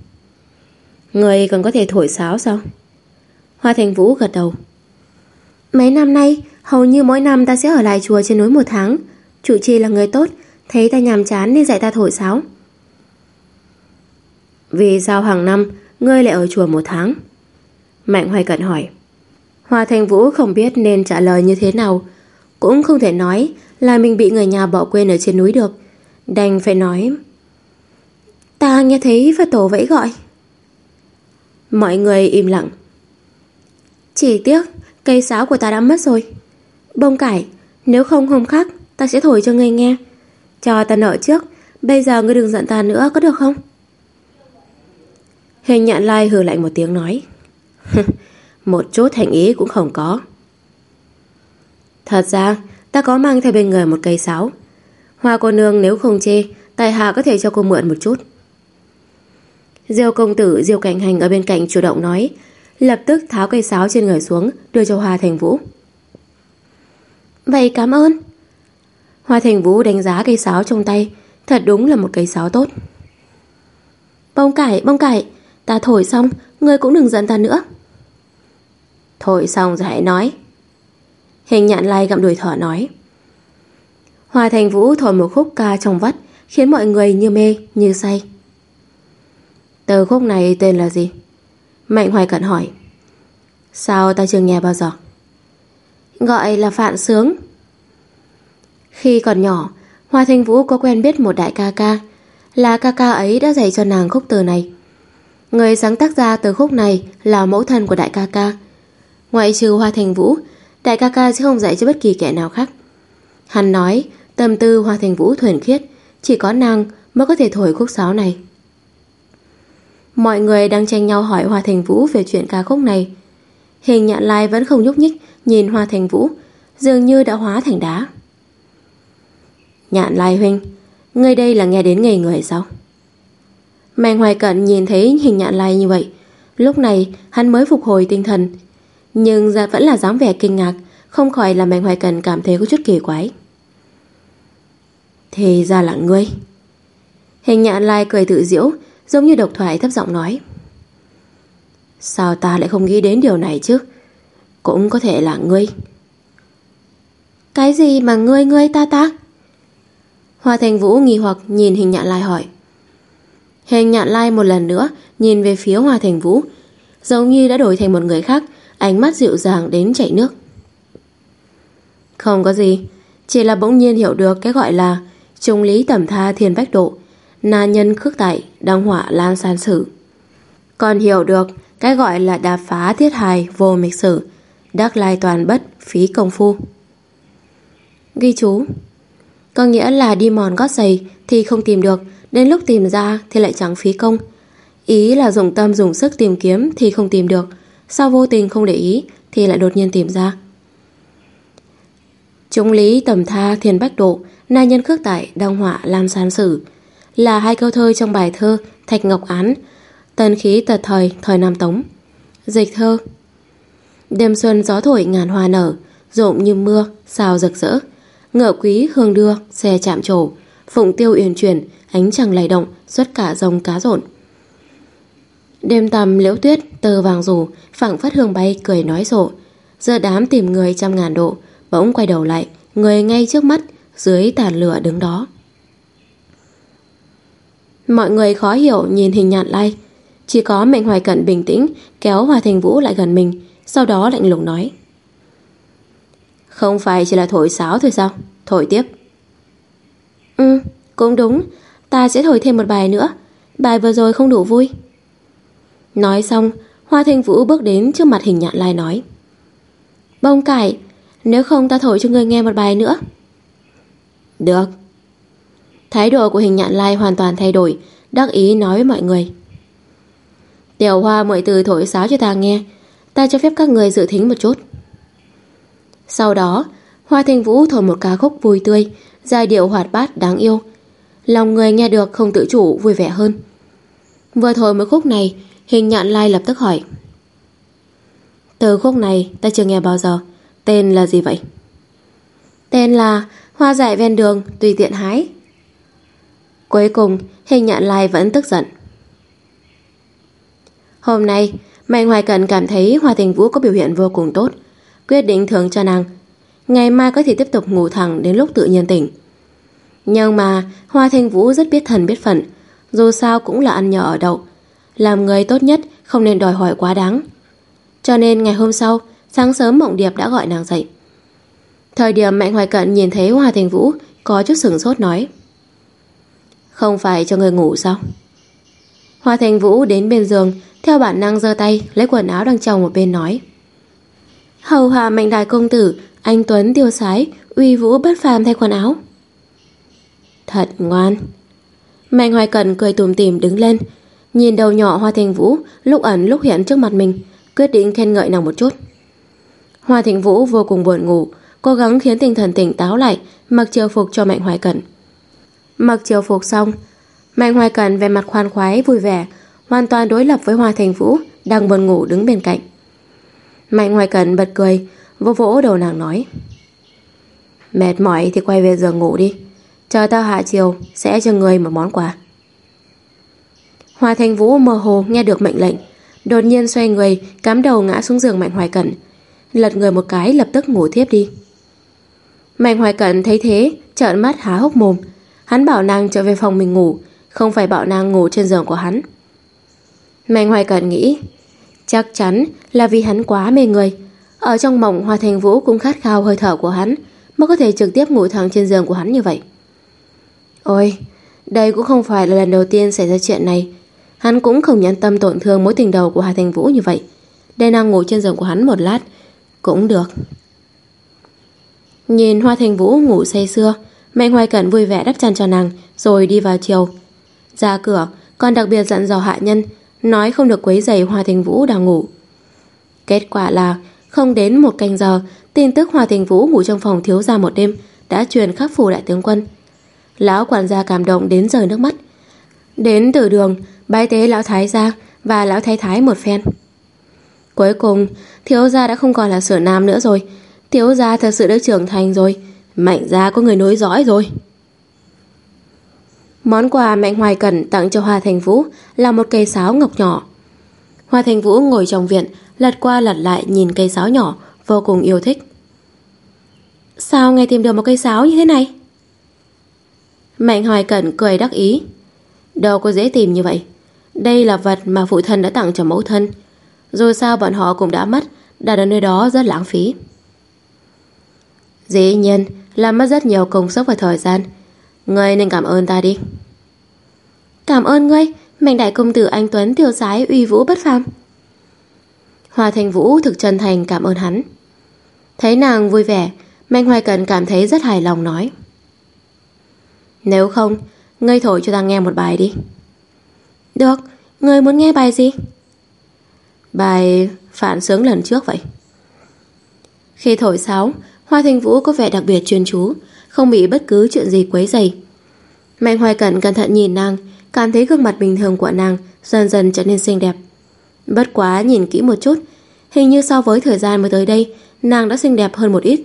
A: Người còn có thể thổi sáo sao? Hoa Thành Vũ gật đầu. Mấy năm nay, hầu như mỗi năm ta sẽ ở lại chùa trên núi một tháng. Chủ trì là người tốt, thấy ta nhàm chán nên dạy ta thổi sáo. Vì sao hàng năm ngươi lại ở chùa một tháng? Mạnh Hoài Cận hỏi. Hoa Thành Vũ không biết nên trả lời như thế nào, cũng không thể nói là mình bị người nhà bỏ quên ở trên núi được. Đành phải nói Ta nghe thấy Phật tổ vẫy gọi. Mọi người im lặng. Chỉ tiếc Cây sáo của ta đã mất rồi. Bông cải Nếu không hôm khác Ta sẽ thổi cho ngươi nghe. Cho ta nợ trước Bây giờ ngươi đừng giận ta nữa có được không? Hình nhạn lai hừ lạnh một tiếng nói. Một chút thành ý cũng không có. Thật ra Ta có mang theo bên người một cây sáo. Hoa cô nương nếu không chê Tài hạ có thể cho cô mượn một chút Diêu công tử Diêu cảnh hành ở bên cạnh chủ động nói. Lập tức tháo cây sáo trên người xuống Đưa cho Hoa Thành Vũ. Vậy cảm ơn. Hoa Thành Vũ đánh giá cây sáo trong tay. Thật đúng là một cây sáo tốt. Bông cải, bông cải Ta thổi xong, ngươi cũng đừng giận ta nữa. Thổi xong rồi hãy nói. Hình nhạn lai gặm đùi thỏ nói. Hoa Thành Vũ thổi một khúc ca trong vắt Khiến mọi người như mê, như say tờ khúc này tên là gì? Mạnh Hoài Cận hỏi. Sao ta chưa nghe bao giờ? Gọi là Phạn Sướng. Khi còn nhỏ, Hoa Thanh Vũ có quen biết một đại ca ca, Là ca ca ấy đã dạy cho nàng khúc từ này. Người sáng tác ra từ khúc này Là mẫu thân của đại ca ca. Ngoại trừ Hoa Thành Vũ, Đại ca ca sẽ không dạy cho bất kỳ kẻ nào khác. Hắn nói, Tâm tư Hoa Thành Vũ thuần khiết, Chỉ có nàng mới có thể thổi khúc sáo này. Mọi người đang tranh nhau hỏi Hoa Thành Vũ Về chuyện ca khúc này. Hình nhạn lai vẫn không nhúc nhích, Nhìn Hoa Thành Vũ, Dường như đã hóa thành đá. Nhạn lai huynh Ngươi đây là nghe đến nghề người sao? Mạnh hoài cận nhìn thấy hình nhạn lai như vậy, Lúc này hắn mới phục hồi tinh thần. Nhưng ra vẫn là dáng vẻ kinh ngạc, Không khỏi làm Mạnh hoài cận cảm thấy có chút kỳ quái. Thì ra là ngươi. Hình nhạn lai cười tự diễu Giống như độc thoại thấp giọng nói. Sao ta lại không nghĩ đến điều này chứ? Cũng có thể là ngươi. Cái gì mà ngươi ngươi ta ta? Hoa thành vũ nghi hoặc nhìn hình nhạn lai hỏi. Hình nhạn lai một lần nữa Nhìn về phía Hoa thành vũ, Giống như đã đổi thành một người khác, Ánh mắt dịu dàng đến chảy nước. Không có gì, Chỉ là bỗng nhiên hiểu được cái gọi là Trung lý tẩm tha thiên bách độ Na nhân khước tại Đăng họa lan san sử. Còn hiểu được Cái gọi là đạp phá thiết hài vô mịch sử, Đắc lai toàn bất, phí công phu. Ghi chú, Có nghĩa là đi mòn gót giày Thì không tìm được, Đến lúc tìm ra thì lại chẳng phí công. Ý là dùng tâm dùng sức tìm kiếm Thì không tìm được Sao vô tình không để ý Thì lại đột nhiên tìm ra. Trung lý tầm tha thiên bách độ, Na nhân khước tại đăng họa làm san sử là hai câu thơ trong bài thơ Thạch Ngọc Án Tần khí tật thời thời Nam Tống. Dịch thơ Đêm xuân gió thổi ngàn hoa nở Rộn như mưa, sao rực rỡ. Ngựa quý hương đưa, xe chạm trổ Phụng tiêu uyển chuyển Ánh trăng lay động, xuất cả dòng cá rộn. Đêm tầm liễu tuyết Tơ vàng rủ, phẳng phất hương bay Cười nói rộ. Giờ đám tìm người trăm ngàn độ Bỗng quay đầu lại, người ngay trước mắt dưới tàn lửa đứng đó. Mọi người khó hiểu nhìn hình nhạn lai. Chỉ có Mạnh Hoài Cận bình tĩnh kéo Hòa Thành Vũ lại gần mình, sau đó lạnh lùng nói. Không phải chỉ là thổi sáo thôi sao? Thổi tiếp. Ừ, cũng đúng. Ta sẽ thổi thêm một bài nữa. Bài vừa rồi không đủ vui. Nói xong, Hoa Thanh Vũ bước đến trước mặt hình nhạn lai nói. Bông cải, nếu không ta thổi cho người nghe một bài nữa. Được. Thái độ của hình nhạn lai hoàn toàn thay đổi, đắc ý nói với mọi người. Tiểu hoa mọi từ thổi sáo cho ta nghe, ta cho phép các người dự thính một chút. Sau đó, Hoa Thanh Vũ thổi một ca khúc vui tươi, giai điệu hoạt bát đáng yêu. Lòng người nghe được không tự chủ vui vẻ hơn. Vừa thổi một khúc này, hình nhạn lai lập tức hỏi. Từ khúc này ta chưa nghe bao giờ, tên là gì vậy? Tên là Hoa dại ven đường tùy tiện hái Cuối cùng Hình nhạn lai vẫn tức giận Hôm nay Mạnh Hoài Cận cảm thấy Hoa Thành Vũ có biểu hiện vô cùng tốt, quyết định thưởng cho nàng. Ngày mai có thể tiếp tục ngủ thẳng đến lúc tự nhiên tỉnh. Nhưng mà Hoa Thành Vũ rất biết thần biết phận, dù sao cũng là ăn nhờ ở đậu. Làm người tốt nhất không nên đòi hỏi quá đáng. Cho nên ngày hôm sau, sáng sớm Mộng Điệp đã gọi nàng dậy. Thời điểm Mạnh Hoài Cận nhìn thấy Hoa Thành Vũ có chút sửng sốt nói. Không phải cho người ngủ sao? Hoa Thành Vũ đến bên giường, theo bản năng giơ tay lấy quần áo đang chồng một bên nói. Hầu hạ Mạnh Đại Công Tử, anh Tuấn tiêu sái, uy vũ bất phàm thay quần áo. Thật ngoan. Mạnh Hoài Cần cười tùm tìm đứng lên, nhìn đầu nhỏ Hoa Thành Vũ lúc ẩn lúc hiện trước mặt mình, quyết định khen ngợi nàng một chút. Hoa Thành Vũ vô cùng buồn ngủ, cố gắng khiến tinh thần tỉnh táo lại, mặc chiều phục cho Mạnh Hoài Cần. Mặc chiều phục xong, Mạnh Hoài Cận về mặt khoan khoái vui vẻ, hoàn toàn đối lập với Hoa Thành Vũ đang buồn ngủ đứng bên cạnh. Mạnh Hoài Cận bật cười, vỗ vỗ đầu nàng nói: "Mệt mỏi thì quay về giường ngủ đi, chờ tao hạ chiều sẽ cho người một món quà." Hoa Thành Vũ mơ hồ nghe được mệnh lệnh, đột nhiên xoay người, cắm đầu ngã xuống giường Mạnh Hoài Cận, lật người một cái lập tức ngủ thiếp đi. Mạnh Hoài Cận thấy thế, trợn mắt há hốc mồm, hắn bảo nàng trở về phòng mình ngủ, không phải bảo nàng ngủ trên giường của hắn. Mạnh Hoài Cận nghĩ, chắc chắn là vì hắn quá mê người, ở trong mộng Hoa Thành Vũ cũng khát khao hơi thở của hắn, mới có thể trực tiếp ngủ thẳng trên giường của hắn như vậy. Ôi, đây cũng không phải là lần đầu tiên xảy ra chuyện này, Hắn cũng không nhận tâm tổn thương mối tình đầu của Hà Thành Vũ như vậy Để nàng ngủ trên giường của hắn một lát Cũng được Nhìn Hoa Thành Vũ ngủ say sưa mẹ ngoài Cẩn vui vẻ đắp chăn cho nàng Rồi đi vào chiều Ra cửa còn đặc biệt dặn dò hạ nhân Nói không được quấy giày Hoa Thành Vũ đang ngủ Kết quả là Không đến một canh giờ Tin tức Hoa Thành Vũ ngủ trong phòng thiếu gia một đêm Đã truyền khắp phủ đại tướng quân Lão quản gia cảm động đến rời nước mắt Đến từ đường bái tế lão thái gia và lão thái thái một phen. Cuối cùng, thiếu gia đã không còn là sửa nam nữa rồi. Thiếu gia thật sự đã trưởng thành rồi. Mạnh ra có người nối dõi rồi. Món quà Mạnh Hoài Cẩn tặng cho Hoa Thành Vũ là một cây sáo ngọc nhỏ. Hoa Thành Vũ ngồi trong viện, lật qua lật lại nhìn cây sáo nhỏ, vô cùng yêu thích. Sao ngày tìm được một cây sáo như thế này? Mạnh Hoài Cẩn cười đắc ý. Đâu có dễ tìm như vậy. Đây là vật mà phụ thân đã tặng cho mẫu thân. Rồi sao bọn họ cũng đã mất, đặt ở nơi đó rất lãng phí. Dĩ nhiên là mất rất nhiều công sức và thời gian. Ngươi nên cảm ơn ta đi. Cảm ơn ngươi, mệnh đại công tử anh Tuấn tiêu sái uy vũ bất phàm. Hòa Thành Vũ thực chân thành cảm ơn hắn. Thấy nàng vui vẻ, Mạnh Hoài Cần cảm thấy rất hài lòng nói. Nếu không, ngươi thổi cho ta nghe một bài đi. Được, ngươi muốn nghe bài gì? Bài phản sướng lần trước vậy. Khi thổi sáo, Hoa Thanh Vũ có vẻ đặc biệt chuyên chú, không bị bất cứ chuyện gì quấy rầy. Mạnh Hoài Cẩn cẩn thận nhìn nàng, cảm thấy gương mặt bình thường của nàng dần dần trở nên xinh đẹp. Bất quá nhìn kỹ một chút, hình như so với thời gian mới tới đây, nàng đã xinh đẹp hơn một ít.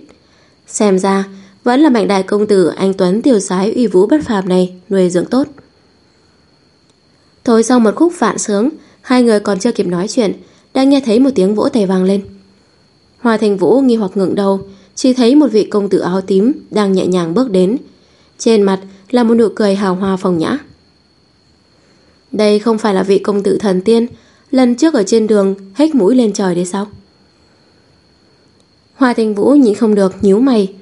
A: Xem ra, vẫn là mạnh đại công tử anh Tuấn tiểu sái uy vũ bất phàm này nuôi dưỡng tốt. Thôi sau một khúc phạn sướng, hai người còn chưa kịp nói chuyện, đã nghe thấy một tiếng vỗ tay vang lên. Hoa Thành Vũ nghi hoặc ngẩng đầu, chỉ thấy một vị công tử áo tím đang nhẹ nhàng bước đến. Trên mặt là một nụ cười hào hoa phong nhã. Đây không phải là vị công tử thần tiên, lần trước ở trên đường hết mũi lên trời đấy sao? Hoa Thanh Vũ nhịn không được nhíu mày.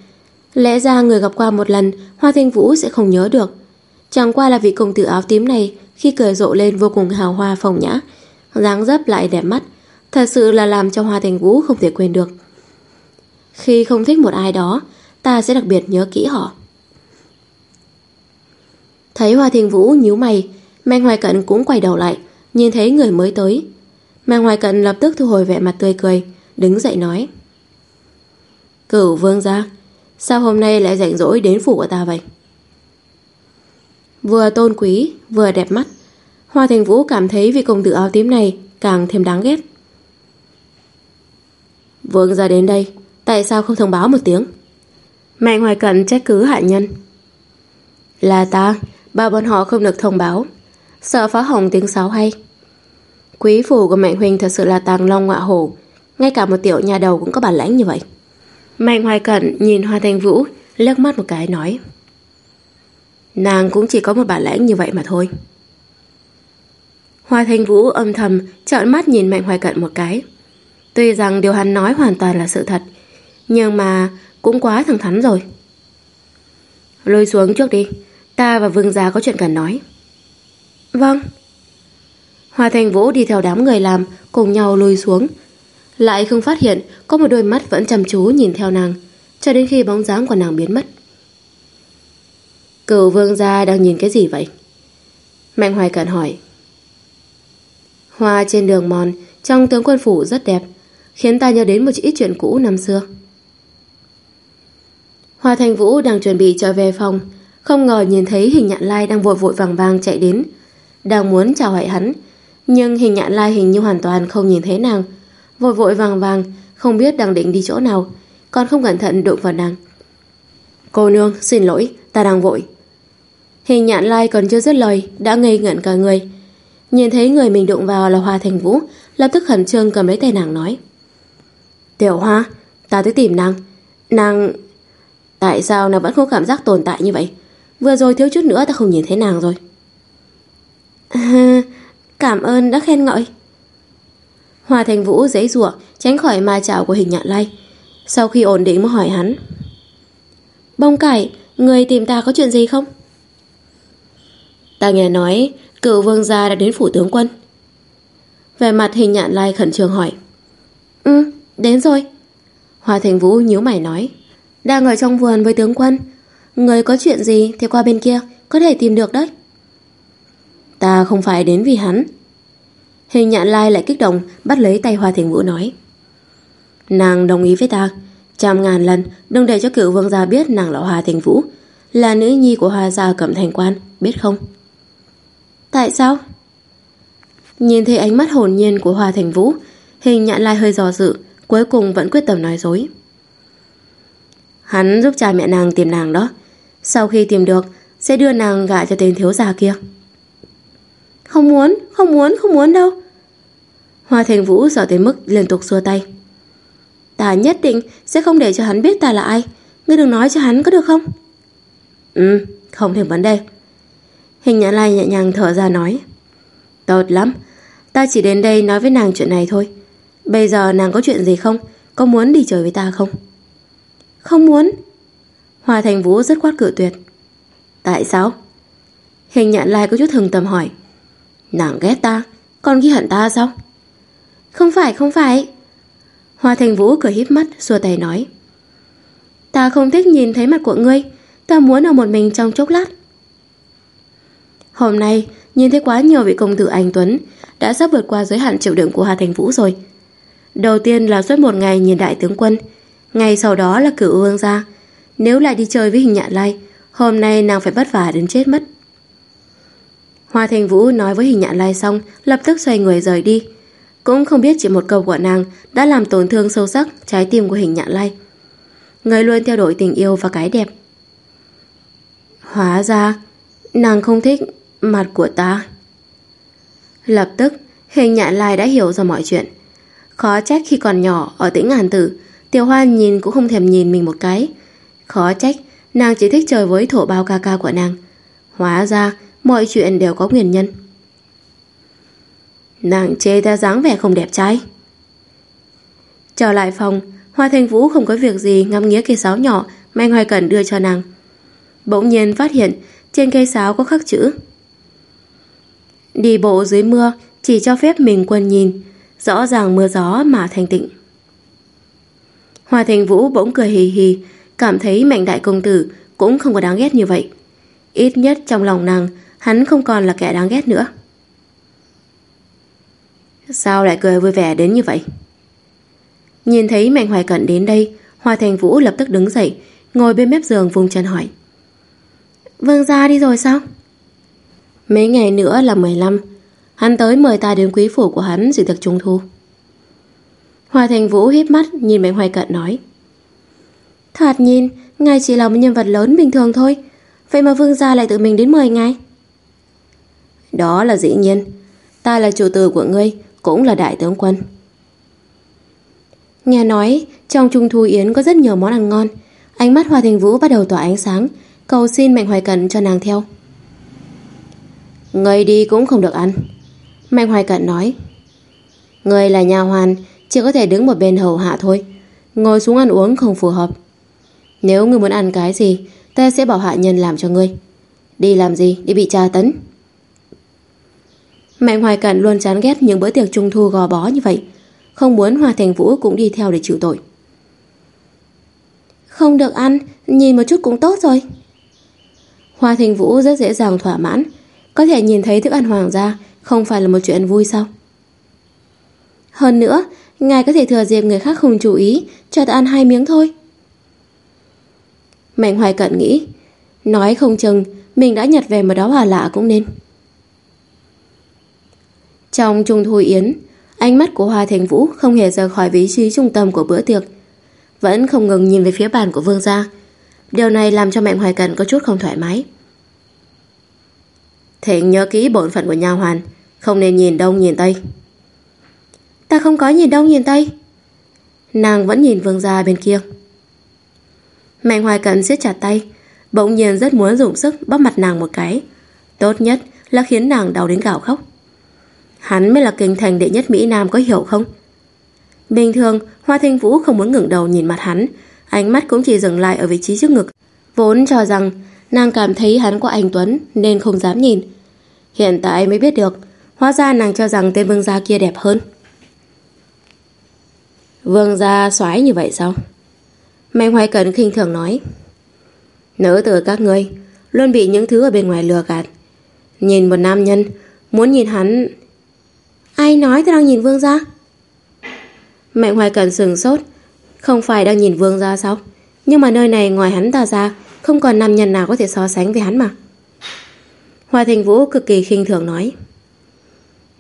A: Lẽ ra người gặp qua một lần, Hoa Thanh Vũ sẽ không nhớ được. Chẳng qua là vị công tử áo tím này khi cười rộ lên vô cùng hào hoa phong nhã, dáng dấp lại đẹp mắt, thật sự là làm cho Hoa Thành Vũ không thể quên được. Khi không thích một ai đó, ta sẽ đặc biệt nhớ kỹ họ. Thấy Hoa Thiên Vũ nhíu mày, Mang Hoài Cận cũng quay đầu lại, nhìn thấy người mới tới. Mang Hoài Cận lập tức thu hồi vẻ mặt tươi cười, đứng dậy nói. Cửu vương gia, sao hôm nay lại rảnh rỗi đến phủ của ta vậy? Vừa tôn quý, vừa đẹp mắt. Hoa Thành Vũ cảm thấy vị công tử áo tím này càng thêm đáng ghét. Vương ra đến đây, tại sao không thông báo một tiếng? Mạnh Hoài Cận trách cứ hạ nhân. Là ta, bảo bọn họ không được thông báo, sợ phá hỏng tiếng sáo hay. Quý phủ của Mạnh Huynh thật sự là tàng long ngọa hổ. Ngay cả một tiểu nhà đầu cũng có bản lãnh như vậy. Mạnh Hoài Cận nhìn Hoa Thanh Vũ, liếc mắt một cái nói. Nàng cũng chỉ có một bản lãnh như vậy mà thôi. Hoa Thanh Vũ âm thầm trợn mắt nhìn Mạnh Hoài Cận một cái. Tuy rằng điều hắn nói hoàn toàn là sự thật, nhưng mà cũng quá thẳng thắn rồi. Lôi xuống trước đi, ta và Vương Gia có chuyện cần nói. Vâng. Hoa Thanh Vũ đi theo đám người làm, cùng nhau lùi xuống. Lại không phát hiện có một đôi mắt vẫn chăm chú nhìn theo nàng, cho đến khi bóng dáng của nàng biến mất. Cửu Vương Gia đang nhìn cái gì vậy? Mạnh Hoài Cận hỏi. Hoa trên đường mòn trong tướng quân phủ rất đẹp, khiến ta nhớ đến một ít chuyện cũ năm xưa. Hoa Thành Vũ đang chuẩn bị trở về phòng, không ngờ nhìn thấy hình nhạn lai đang vội vội vàng vàng chạy đến, đang muốn chào hỏi hắn, nhưng hình nhạn lai hình như hoàn toàn không nhìn thấy nàng, vội vội vàng vàng, không biết đang định đi chỗ nào, còn không cẩn thận đụng vào nàng. Cô nương, xin lỗi, ta đang vội. Hình nhạn lai còn chưa dứt lời, đã ngây ngẩn cả người, Nhìn thấy người mình đụng vào là Hoa Thành Vũ Lập tức khẩn trương cầm lấy tay nàng nói. Tiểu Hoa Ta tới tìm nàng. Nàng Tại sao nàng vẫn không cảm giác tồn tại như vậy? Vừa rồi thiếu chút nữa ta không nhìn thấy nàng rồi. À, Cảm ơn đã khen ngợi. Hoa Thành Vũ giấy rủa Tránh khỏi ma chảo của hình nhạn lai. Sau khi ổn định mới hỏi hắn. Bông cải Người tìm ta có chuyện gì không? Ta nghe nói Cựu vương gia đã đến phủ tướng quân. Về mặt hình nhạn lai khẩn trương hỏi. Ừ, đến rồi. Hoa Thành Vũ nhíu mày nói. Đang ở trong vườn với tướng quân. Người có chuyện gì thì qua bên kia Có thể tìm được đấy. Ta không phải đến vì hắn. Hình nhạn lai lại kích động Bắt lấy tay Hoa Thành Vũ nói. Nàng đồng ý với ta. Trăm ngàn lần đừng để cho cựu vương gia biết nàng là Hoa Thành Vũ. Là nữ nhi của Hoa gia cẩm thành quan Biết không? Tại sao? Nhìn thấy ánh mắt hồn nhiên của Hoa Thành Vũ, hình nhạn lai hơi dò dự, cuối cùng vẫn quyết tâm nói dối. Hắn giúp cha mẹ nàng tìm nàng đó. Sau khi tìm được, sẽ đưa nàng gả cho tên thiếu già kia. Không muốn, không muốn, không muốn đâu. Hoa Thành Vũ sợ tới mức liên tục xua tay. Ta nhất định sẽ không để cho hắn biết ta là ai. Ngươi đừng nói cho hắn có được không? Ừ, không thành vấn đề. Hình nhã lai nhẹ nhàng thở ra nói Tốt lắm Ta chỉ đến đây nói với nàng chuyện này thôi Bây giờ nàng có chuyện gì không Có muốn đi chơi với ta không không muốn. Hoa Thành Vũ rất quát cự tuyệt. Tại sao? Hình nhạn lai có chút hừng tầm hỏi. Nàng ghét ta Còn ghi hận ta sao? Không phải không phải. Hoa Thành Vũ cười híp mắt xua tay nói. Ta không thích nhìn thấy mặt của ngươi Ta muốn ở một mình trong chốc lát. Hôm nay, nhìn thấy quá nhiều vị công tử anh Tuấn đã sắp vượt qua giới hạn chịu đựng của Hà Thành Vũ rồi. Đầu tiên là suốt một ngày nhìn đại tướng quân, ngày sau đó là cửu ương ra Nếu lại đi chơi với hình nhạn lai, hôm nay nàng phải vất vả đến chết mất. Hoa Thành Vũ nói với hình nhạn lai xong, lập tức xoay người rời đi. Cũng không biết chỉ một câu của nàng đã làm tổn thương sâu sắc trái tim của hình nhạn lai. Người luôn theo đuổi tình yêu và cái đẹp. Hóa ra, nàng không thích mặt của ta. Lập tức, hình nhạn lai đã hiểu ra mọi chuyện. Khó trách khi còn nhỏ ở tĩnh ngàn tử, tiểu hoa nhìn cũng không thèm nhìn mình một cái. Khó trách, nàng chỉ thích chơi với thổ bao ca ca của nàng. Hóa ra, mọi chuyện đều có nguyên nhân. Nàng chê ta dáng vẻ không đẹp trai. Trở lại phòng, Hoa Thanh Vũ không có việc gì ngắm nghía cây sáo nhỏ Mai Hoài Cẩn đưa cho nàng. Bỗng nhiên phát hiện trên cây sáo có khắc chữ Đi bộ dưới mưa Chỉ cho phép mình quân nhìn Rõ ràng mưa gió mà thanh tịnh Hoa Thành Vũ bỗng cười hì hì, Cảm thấy mạnh đại công tử Cũng không có đáng ghét như vậy. Ít nhất trong lòng nàng, Hắn không còn là kẻ đáng ghét nữa. Sao lại cười vui vẻ đến như vậy? Nhìn thấy Mạnh Hoài Cận đến đây Hoa Thành Vũ lập tức đứng dậy, Ngồi bên mép giường vùng chân hỏi. Vương gia đi rồi sao? Mấy ngày nữa là 15 Hắn tới mời ta đến quý phủ của hắn dự tiệc trung thu. Hoa Thành Vũ híp mắt nhìn Mạnh Hoài Cận nói Thoạt nhìn Ngài chỉ là một nhân vật lớn bình thường thôi Vậy mà Vương gia lại tự mình đến mời ngài Đó là dĩ nhiên Ta là chủ tử của ngươi cũng là đại tướng quân. Nghe nói, trong Trung Thu Yến có rất nhiều món ăn ngon. Ánh mắt Hoa Thành Vũ bắt đầu tỏa ánh sáng, cầu xin Mạnh Hoài Cận cho nàng theo. Ngươi đi cũng không được ăn. Mạnh Hoài Cận nói. Ngươi là nhà hoàn, chỉ có thể đứng một bên hầu hạ thôi. Ngồi xuống ăn uống không phù hợp. Nếu ngươi muốn ăn cái gì, ta sẽ bảo hạ nhân làm cho ngươi. Đi làm gì? để bị tra tấn. Mạnh Hoài Cận luôn chán ghét những bữa tiệc trung thu gò bó như vậy. Không muốn Hoa Thành Vũ cũng đi theo để chịu tội. Không được ăn, nhìn một chút cũng tốt rồi. Hoa Thành Vũ rất dễ dàng thỏa mãn. Có thể nhìn thấy thức ăn hoàng gia không phải là một chuyện vui sao? Hơn nữa, ngài có thể thừa dịp người khác không chú ý cho ta ăn hai miếng thôi. Mạnh Hoài Cận nghĩ, nói không chừng mình đã nhặt về một đó hòa lạ cũng nên. Trong trung thu yến, ánh mắt của Hoa Thành Vũ không hề rời khỏi vị trí trung tâm của bữa tiệc, vẫn không ngừng nhìn về phía bàn của Vương gia. Điều này làm cho Mạnh Hoài Cận có chút không thoải mái. Thịnh nhớ kỹ bổn phận của nha hoàn, không nên nhìn đông nhìn tây. Ta không có nhìn đông nhìn tây. Nàng vẫn nhìn Vương gia bên kia. Mạnh Hoài Cận siết chặt tay, bỗng nhiên rất muốn dùng sức bóp mặt nàng một cái. Tốt nhất là khiến nàng đau đến gào khóc. Hắn mới là kinh thành đệ nhất Mỹ Nam có hiểu không? Bình thường, Hoa Thanh Vũ không muốn ngẩng đầu nhìn mặt hắn, ánh mắt cũng chỉ dừng lại ở vị trí trước ngực. Vốn cho rằng nàng cảm thấy hắn có anh Tuấn nên không dám nhìn. Hiện tại mới biết được, hóa ra nàng cho rằng tên vương gia kia đẹp hơn. Vương gia xoái như vậy sao? Mạnh Hoài cần khinh thường nói. Nữ tử các ngươi luôn bị những thứ ở bên ngoài lừa gạt. Nhìn một nam nhân, muốn nhìn hắn... Ai nói tôi đang nhìn vương gia? Mạnh Hoài cần sừng sốt. Không phải đang nhìn vương gia sao? Nhưng mà nơi này ngoài hắn ta ra, không còn nam nhân nào có thể so sánh với hắn mà. Hoa Thành Vũ cực kỳ khinh thường nói.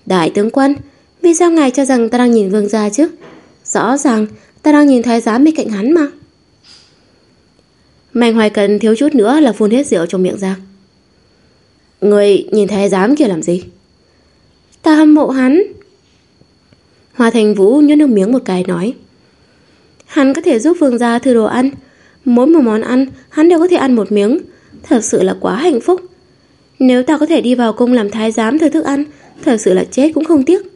A: Đại tướng quân, vì sao ngài cho rằng ta đang nhìn vương gia chứ? Rõ ràng, ta đang nhìn thái giám bên cạnh hắn mà. Mạnh Hoài cần thiếu chút nữa là phun hết rượu trong miệng ra. Người nhìn thái giám kia làm gì? Ta hâm mộ hắn. Hoa Thành Vũ nhớ nước miếng một cái nói. Hắn có thể giúp vương gia thư đồ ăn. Mỗi một món ăn, hắn đều có thể ăn một miếng. Thật sự là quá hạnh phúc. Nếu ta có thể đi vào cung làm thái giám thời thức ăn, thật sự là chết cũng không tiếc.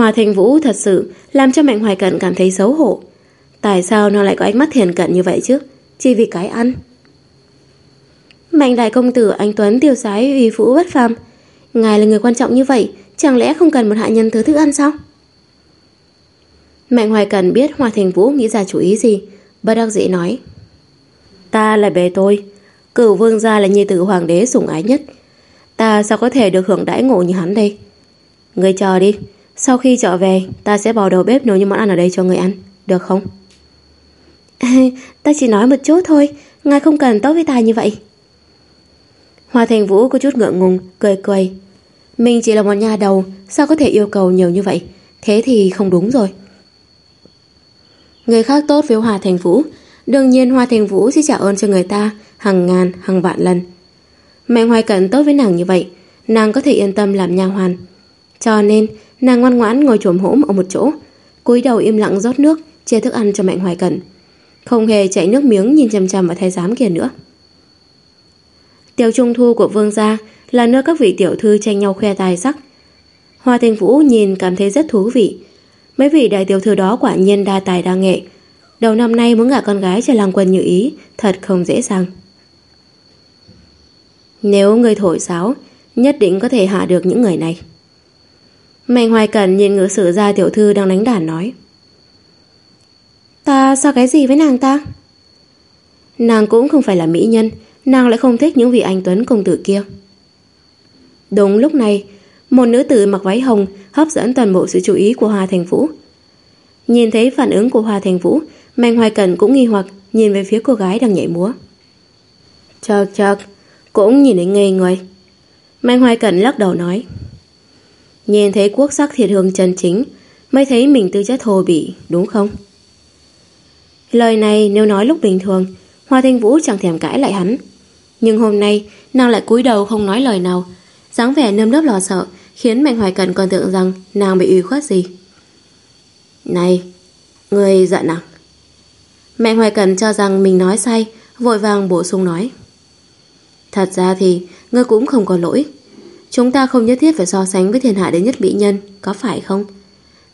A: Hòa Thành Vũ thật sự làm cho Mạnh Hoài Cận cảm thấy xấu hổ. Tại sao nó lại có ánh mắt thiền cận như vậy chứ? Chỉ vì cái ăn. Mạnh đại công tử anh Tuấn tiêu sái uy vũ bất phàm. Ngài là người quan trọng như vậy, chẳng lẽ không cần một hạ nhân thứ thức ăn sao? Mạnh Hoài Cần biết Hòa Thành Vũ nghĩ ra chủ ý gì, bất đắc dĩ nói. Ta là bề tôi, cửu vương gia là nhi tử hoàng đế sủng ái nhất. Ta sao có thể được hưởng đãi ngộ như hắn đây? Người chờ đi, sau khi trở về, ta sẽ vào đầu bếp nấu những món ăn ở đây cho người ăn, được không? ta chỉ nói một chút thôi, ngài không cần tốt với ta như vậy. Hoa Thành Vũ có chút ngượng ngùng, cười cười. Mình chỉ là một nhà đầu, sao có thể yêu cầu nhiều như vậy? Thế thì không đúng rồi. Người khác tốt với Hoa Thành Vũ, đương nhiên Hoa Thành Vũ sẽ trả ơn cho người ta hàng ngàn, hàng vạn lần. Mạnh Hoài Cận tốt với nàng như vậy, nàng có thể yên tâm làm nha hoàn. Cho nên, nàng ngoan ngoãn ngồi chồm hổm ở một chỗ, cúi đầu im lặng rót nước, chia thức ăn cho Mạnh Hoài cần, Không hề chạy nước miếng nhìn chằm chằm vào thái giám kia nữa. Tiểu trung thu của vương gia là nơi các vị tiểu thư tranh nhau khoe tài sắc. Hoa Thanh Vũ nhìn cảm thấy rất thú vị. Mấy vị đại tiểu thư đó quả nhiên đa tài đa nghệ. Đầu năm nay muốn gả con gái cho làng quân như ý, thật không dễ dàng. Nếu người thổi sáo, nhất định có thể hạ được những người này. Mạnh Hoài Cẩn nhìn ngữ sử gia tiểu thư đang đánh đản nói. Ta so cái gì với nàng ta? Nàng cũng không phải là mỹ nhân, nàng lại không thích những vị anh tuấn công tử kia. Đúng lúc này, một nữ tử mặc váy hồng hấp dẫn toàn bộ sự chú ý của Hoa Thành Vũ. Nhìn thấy phản ứng của Hoa Thành Vũ, Mạnh Hoài Cẩn cũng nghi hoặc nhìn về phía cô gái đang nhảy múa. Chợt chợt, cũng nhìn đến ngây người. Mạnh Hoài Cẩn lắc đầu nói. Nhìn thấy quốc sắc thiệt hương chân chính, mới thấy mình tư chất thô bỉ, đúng không? Lời này nếu nói lúc bình thường, Hoa Thanh Vũ chẳng thèm cãi lại hắn. Nhưng hôm nay, nàng lại cúi đầu không nói lời nào, dáng vẻ nơm nớp lo sợ, khiến Mạnh Hoài cần còn tưởng rằng nàng bị ủy khuất gì. Này, người dạ giận à? Mạnh Hoài cần cho rằng mình nói sai, vội vàng bổ sung nói. Thật ra thì ngươi cũng không có lỗi. Chúng ta không nhất thiết phải so sánh với thiên hạ đệ nhất mỹ nhân, có phải không?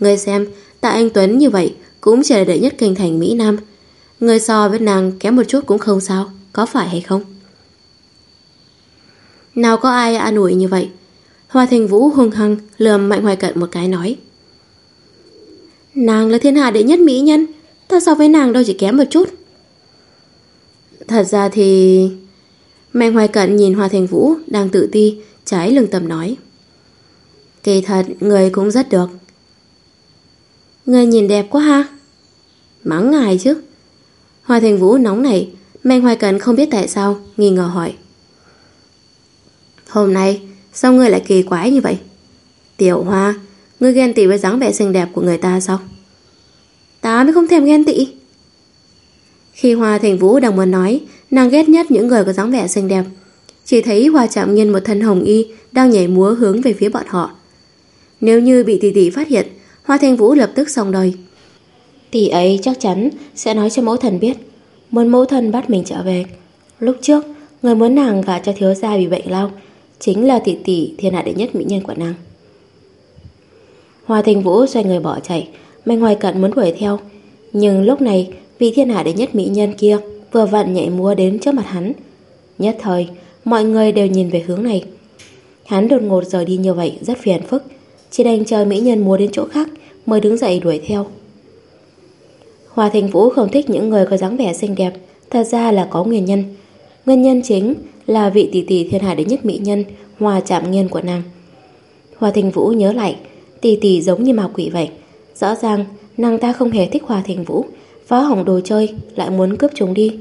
A: người xem, tại anh Tuấn như vậy cũng chỉ là đệ nhất kinh thành Mỹ Nam. người so với nàng kém một chút cũng không sao, có phải hay không? Nào có ai an ủi như vậy? Hoa Thành Vũ hung hăng lườm Mạnh Hoài Cận một cái nói. Nàng là thiên hạ đệ nhất mỹ nhân, ta so với nàng đâu chỉ kém một chút. Thật ra thì... Mạnh Hoài Cận nhìn Hoa Thành Vũ đang tự ti, trái lương tâm nói. Kỳ thật, người cũng rất được. Người nhìn đẹp quá ha. Mắng ngài chứ. Hoa Thành Vũ nóng nảy, Mạnh Hoài Cần không biết tại sao, nghi ngờ hỏi. Hôm nay, sao ngươi lại kỳ quái như vậy? Tiểu Hoa, ngươi ghen tị với dáng vẻ xinh đẹp của người ta sao? Ta mới không thèm ghen tị. Khi Hoa Thành Vũ đang muốn nói, nàng ghét nhất những người có dáng vẻ xinh đẹp. Chỉ thấy Hoa chạm nhiên một thân hồng y đang nhảy múa hướng về phía bọn họ. Nếu như bị tỷ tỷ phát hiện, Hoa thanh Vũ lập tức xong đời. Tỷ ấy chắc chắn sẽ nói cho mẫu thần biết, muốn mẫu thần bắt mình trở về. Lúc trước, người muốn nàng gả cho thiếu gia bị bệnh lao, chính là tỷ tỷ thiên hạ đệ nhất mỹ nhân của nàng. Hoa thanh Vũ xoay người bỏ chạy, Mạnh Hoài Cận muốn đuổi theo, nhưng lúc này vị thiên hạ đệ nhất mỹ nhân kia vừa vặn nhảy múa đến trước mặt hắn. Nhất thời, mọi người đều nhìn về hướng này. Hắn đột ngột rời đi như vậy rất phiền phức, chỉ đành chờ mỹ nhân múa đến chỗ khác mới đứng dậy đuổi theo. hòa Thành Vũ không thích những người có dáng vẻ xinh đẹp, thật ra là có nguyên nhân. Nguyên nhân chính là vị tỷ tỷ thiên hạ đệ nhất mỹ nhân hòa Trạm Nghiên của nàng. hòa Thành Vũ nhớ lại, tỷ tỷ giống như ma quỷ vậy. Rõ ràng nàng ta không hề thích hòa Thành Vũ, phá hỏng đồ chơi lại muốn cướp chúng đi.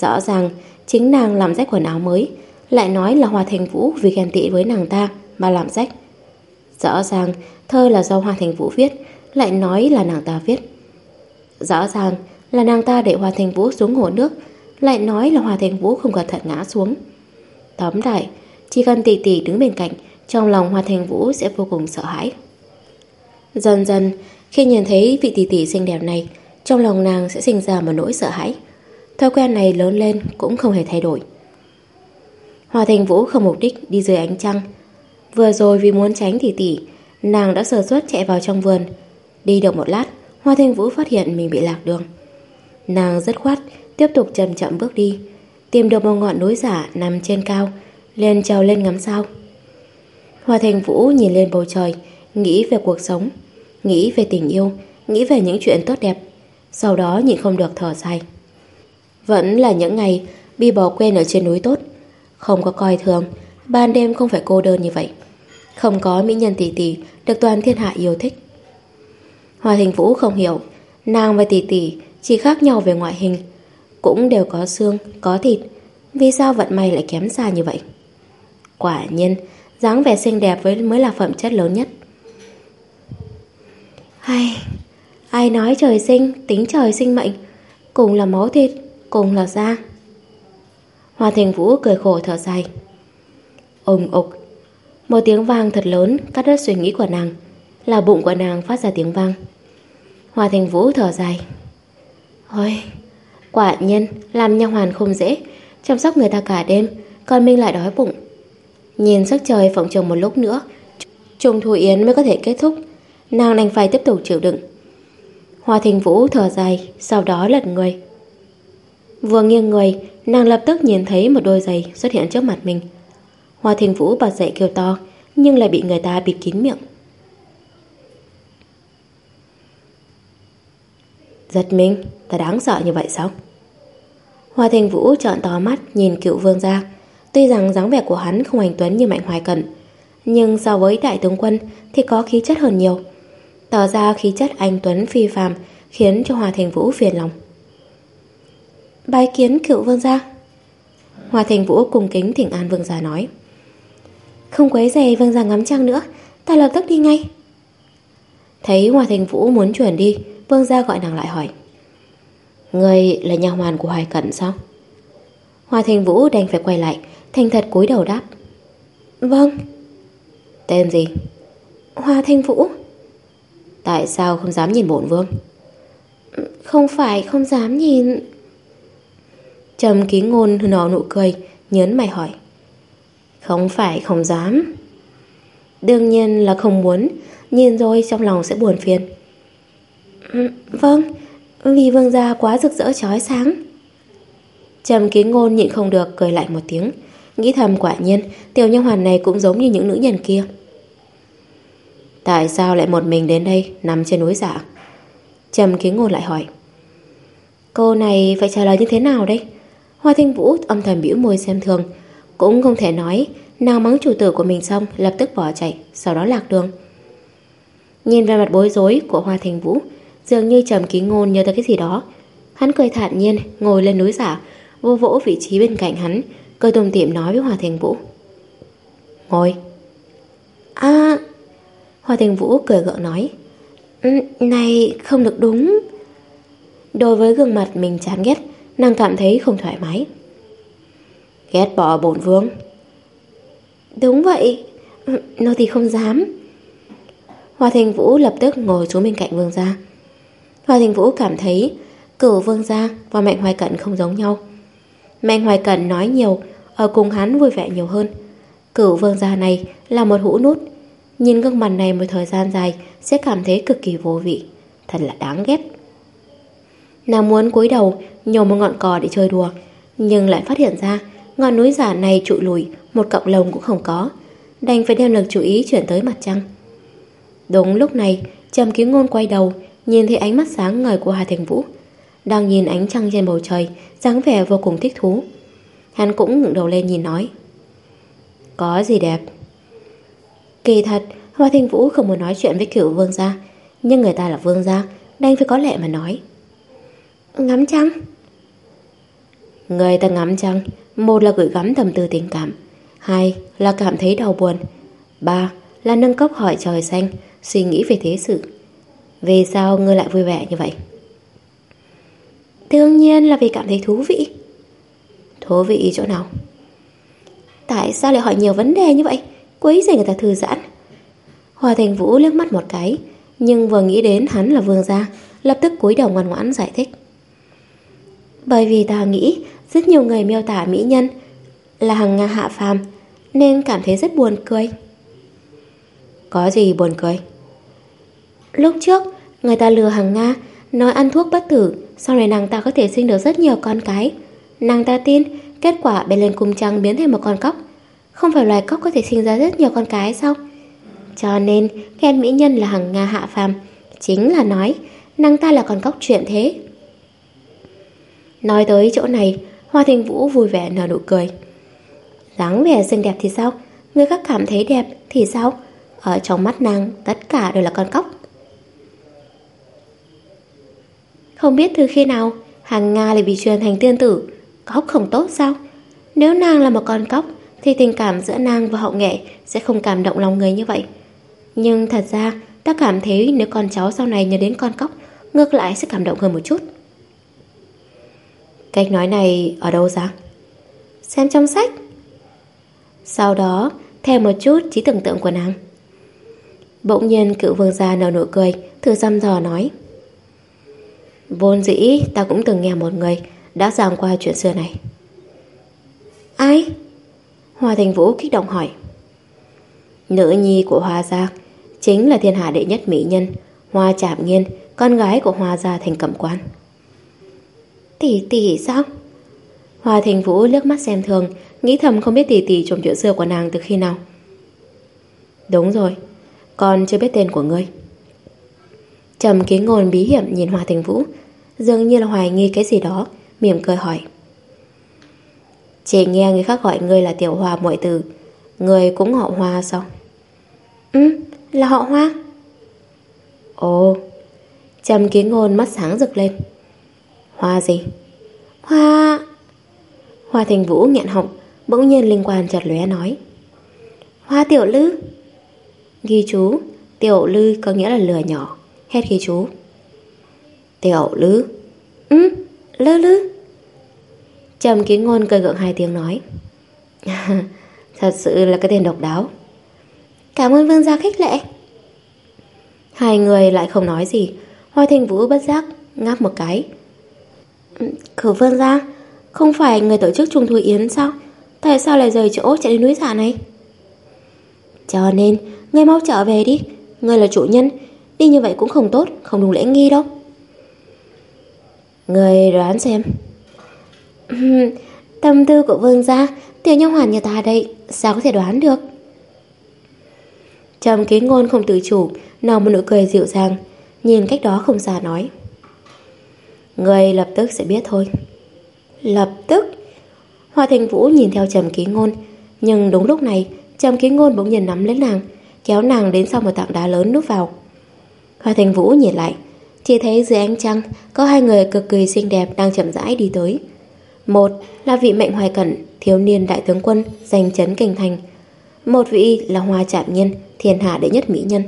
A: Rõ ràng chính nàng làm rách quần áo mới, lại nói là Hoa Thành Vũ vì ghen tị với nàng ta mà làm rách. Rõ ràng thơ là do Hoa Thành Vũ viết, lại nói là nàng ta viết. Rõ ràng là nàng ta để Hoa Thành Vũ xuống hồ nước, lại nói là Hoa Thành Vũ không cẩn thận ngã xuống. Tóm lại, chỉ cần tỷ tỷ đứng bên cạnh, trong lòng Hoa Thành Vũ sẽ vô cùng sợ hãi. Dần dần, khi nhìn thấy vị tỷ tỷ xinh đẹp này, trong lòng nàng sẽ sinh ra một nỗi sợ hãi. Thói quen này lớn lên cũng không hề thay đổi. Hòa Thành Vũ không mục đích đi dưới ánh trăng. Vừa rồi vì muốn tránh tỷ tỷ, nàng đã sờ suất chạy vào trong vườn. Đi được một lát, Hoa Thanh Vũ phát hiện mình bị lạc đường. Nàng rất khoát, tiếp tục chậm chậm bước đi, tìm được một ngọn núi giả nằm trên cao, liền trèo lên ngắm sao. Hoa Thanh Vũ nhìn lên bầu trời, nghĩ về cuộc sống, nghĩ về tình yêu, nghĩ về những chuyện tốt đẹp, sau đó nhịn không được thở dài. Vẫn là những ngày bị bỏ quên ở trên núi tốt, không có coi thường, ban đêm không phải cô đơn như vậy. Không có mỹ nhân tỷ tỷ được toàn thiên hạ yêu thích. Hoa Thành Vũ không hiểu, nàng và tỷ tỷ chỉ khác nhau về ngoại hình, cũng đều có xương, có thịt, vì sao vận may lại kém xa như vậy? Quả nhiên, dáng vẻ xinh đẹp với mới là phẩm chất lớn nhất. Hay, ai nói trời sinh, tính trời sinh mệnh, cùng là máu thịt, cùng là da. Hoa Thành Vũ cười khổ thở dài. Ông ục, một tiếng vang thật lớn cắt đứt suy nghĩ của nàng, là bụng của nàng phát ra tiếng vang. Hoa Thành Vũ thở dài. Ôi, quả nhiên làm nha hoàn không dễ, chăm sóc người ta cả đêm, còn mình lại đói bụng. Nhìn sắc trời phỏng chồng một lúc nữa, Trung Thu Yến mới có thể kết thúc, nàng đành phải tiếp tục chịu đựng. Hoa Thành Vũ thở dài, sau đó lật người. Vừa nghiêng người, nàng lập tức nhìn thấy một đôi giày xuất hiện trước mặt mình. Hoa thiên Vũ bật dậy kêu to, nhưng lại bị người ta bịt kín miệng. Giật mình, ta đáng sợ như vậy sao? Hoa Thành Vũ trợn to mắt nhìn cựu vương gia. Tuy rằng dáng vẻ của hắn không anh tuấn như Mạnh Hoài Cận, nhưng so với đại tướng quân thì có khí chất hơn nhiều. Tỏ ra khí chất anh tuấn phi phàm khiến cho Hoa Thành Vũ phiền lòng bái kiến cựu vương gia. hòa Thành Vũ cùng kính thỉnh an vương gia nói. Không quấy giày vương gia ngắm trăng nữa, ta lập tức đi ngay. Thấy hòa Thành Vũ muốn chuyển đi, vương gia gọi nàng lại hỏi. Người là nhà hoàn của Hoài Cận sao? hòa Thành Vũ đành phải quay lại, thành thật cúi đầu đáp. Vâng.
B: Tên gì?
A: hòa Thanh Vũ.
B: Tại sao không dám nhìn bổn vương?
A: Không phải không dám nhìn.
B: Trầm ký ngôn nở nụ cười, nhớn mày hỏi. Không phải không dám.
A: Đương nhiên là không muốn, nhìn rồi trong lòng sẽ buồn phiền. Ừ, vâng, vì vương gia quá rực rỡ chói sáng.
B: Trầm ký ngôn nhịn không được cười lại một tiếng, nghĩ thầm quả nhiên tiểu nhân hoàn này cũng giống như những nữ nhân kia. Tại sao lại một mình đến đây nằm trên núi giả? Trầm ký ngôn lại hỏi.
A: Cô này phải trả lời như thế nào đây? Hoa Thanh Vũ âm thầm bĩu môi xem thường, cũng không thể nói nàng mắng chủ tử của mình xong lập tức bỏ chạy, sau đó lạc đường. Nhìn về mặt bối rối của Hoa Thanh Vũ, dường như trầm ký ngôn nhớ tới cái gì đó. Hắn cười thản nhiên ngồi lên núi giả, vô vỗ vị trí bên cạnh hắn, cười tùm tiệm nói với Hoa Thanh Vũ.
B: Ngồi.
A: À, Hoa Thanh Vũ cười gượng nói. Ừ, này không được đúng. Đối với gương mặt mình chán ghét, nàng cảm thấy không thoải mái.
B: Ghét bỏ bổn vương.
A: Đúng vậy, nô thì không dám. Hoa Thành Vũ lập tức ngồi xuống bên cạnh vương gia. Hoa Thành Vũ cảm thấy cửu vương gia và Mạnh Hoài Cận không giống nhau. Mạnh Hoài Cận nói nhiều, ở cùng hắn vui vẻ nhiều hơn. Cửu vương gia này là một hũ nút, nhìn gương mặt này một thời gian dài sẽ cảm thấy cực kỳ vô vị, thật là đáng ghét. Nàng muốn cúi đầu nhổ một ngọn cò để chơi đùa, nhưng lại phát hiện ra ngọn núi giả này trụi lùi, một cọng lông cũng không có, đành phải đem lực chú ý chuyển tới mặt trăng. Đúng lúc này, Trầm Kiếm Ngôn quay đầu, nhìn thấy ánh mắt sáng ngời của Hà Thành Vũ, đang nhìn ánh trăng trên bầu trời, dáng vẻ vô cùng thích thú. Hắn cũng ngẩng đầu lên nhìn nói: "Có gì đẹp?" Kỳ thật, Hoa Thành Vũ không muốn nói chuyện với cửu vương gia, nhưng người ta là vương gia, đành phải có lệ mà nói. Ngắm trăng.
B: Người ta ngắm trăng. Một là gửi gắm tâm tư tình cảm. Hai là cảm thấy đau buồn. Ba là nâng cốc hỏi trời xanh Suy nghĩ về thế sự. Vì sao ngươi lại vui vẻ như vậy?
A: Đương nhiên là vì cảm thấy thú vị.
B: Thú vị chỗ nào?
A: Tại sao lại hỏi nhiều vấn đề như vậy? Quấy gì người ta thư giãn. Hòa Thành Vũ liếc mắt một cái Nhưng vừa nghĩ đến hắn là vương gia Lập tức cúi đầu ngoan ngoãn giải thích bởi vì ta nghĩ rất nhiều người miêu tả mỹ nhân là hàng Nga hạ phàm nên cảm thấy rất buồn cười.
B: Có gì buồn cười?
A: Lúc trước, người ta lừa hàng Nga nói ăn thuốc bất tử, sau này nàng ta có thể sinh được rất nhiều con cái. Nàng ta tin, kết quả bên lên cung trăng biến thành một con cóc. Không phải loài cóc có thể sinh ra rất nhiều con cái sao? Cho nên, khen mỹ nhân là hàng Nga hạ phàm, chính là nói nàng ta là con cóc chuyện thế. Nói tới chỗ này, Hoa Thanh Vũ vui vẻ nở nụ cười. dáng vẻ xinh đẹp thì sao? Người khác cảm thấy đẹp thì sao? Ở trong mắt nàng, tất cả đều là con cóc. Không biết từ khi nào, hàng Nga lại bị truyền thành tiên tử, cóc không tốt sao? Nếu nàng là một con cóc, thì tình cảm giữa nàng và hậu nghệ sẽ không cảm động lòng người như vậy. Nhưng thật ra, ta cảm thấy nếu con cháu sau này nhớ đến con cóc, ngược lại sẽ cảm động hơn một chút.
B: Cách nói này ở đâu ra?
A: Xem trong sách. Sau đó, theo một chút trí tưởng tượng của nàng. Bỗng nhiên cựu vương gia nở nụ cười, thử xăm dò nói.
B: Vốn dĩ ta cũng từng nghe một người đã giảng qua chuyện xưa này.
A: Ai?
B: Hoa Thành Vũ kích động hỏi. Nữ nhi của Hoa gia chính là thiên hạ đệ nhất mỹ nhân, Hoa Trạm Nghiên, con gái của Hoa gia thành cẩm quan.
A: Tỷ tỷ sao?
B: Hoa Thành Vũ liếc mắt xem thường, nghĩ thầm không biết tỷ tỷ trộm chuyện xưa của nàng từ khi nào. Đúng rồi, con chưa biết tên của ngươi. Trầm ký ngôn bí hiểm nhìn Hoa Thành Vũ, dường như là hoài nghi cái gì đó, mỉm cười hỏi. Chỉ nghe người khác gọi ngươi là tiểu hoa muội tử, ngươi cũng họ hoa sao?
A: Ừ, là họ hoa.
B: Ồ, Trầm ký ngôn mắt sáng rực lên. Hoa gì?
A: Hoa...
B: Hoa Thành Vũ nghẹn họng, bỗng nhiên linh quan chợt lóe nói.
A: Hoa tiểu lư.
B: Ghi chú, tiểu lư có nghĩa là lừa nhỏ. Hết ghi chú. Tiểu lư.
A: Ừ, lư lư.
B: Trầm ký ngôn cười gượng hai tiếng nói. Thật sự là cái tên độc đáo. Cảm ơn vương gia khích lệ Hai người lại không nói gì Hoa Thanh Vũ bất giác ngáp một cái Khử vương gia Không phải người tổ chức trung thu yến sao? Tại sao lại rời chỗ chạy đến núi giả này? Cho nên, Ngươi mau trở về đi. Ngươi là chủ nhân, Đi như vậy cũng không tốt, Không đúng lễ nghi đâu. Ngươi đoán xem. Tâm tư của vương gia, Tiểu nhân hoàn nhà ta đây, Sao có thể đoán được? Trầm ký ngôn không tự chủ, Nở một nụ cười dịu dàng, Nhìn cách đó không xa nói. Người lập tức sẽ biết thôi. Lập tức? Hoa Thành Vũ nhìn theo Trầm Ký Ngôn, Nhưng đúng lúc này, Trầm Ký Ngôn bỗng nhiên nắm lấy nàng, Kéo nàng đến sau một tảng đá lớn núp vào. Hoa Thành Vũ nhìn lại, Chỉ thấy dưới ánh trăng Có hai người cực kỳ xinh đẹp đang chậm rãi đi tới. Một là vị mệnh hoài cẩn, Thiếu niên đại tướng quân Giành chấn kinh thành. Một vị là Hoa Trạm Nhiên, Thiên hạ đệ nhất mỹ nhân.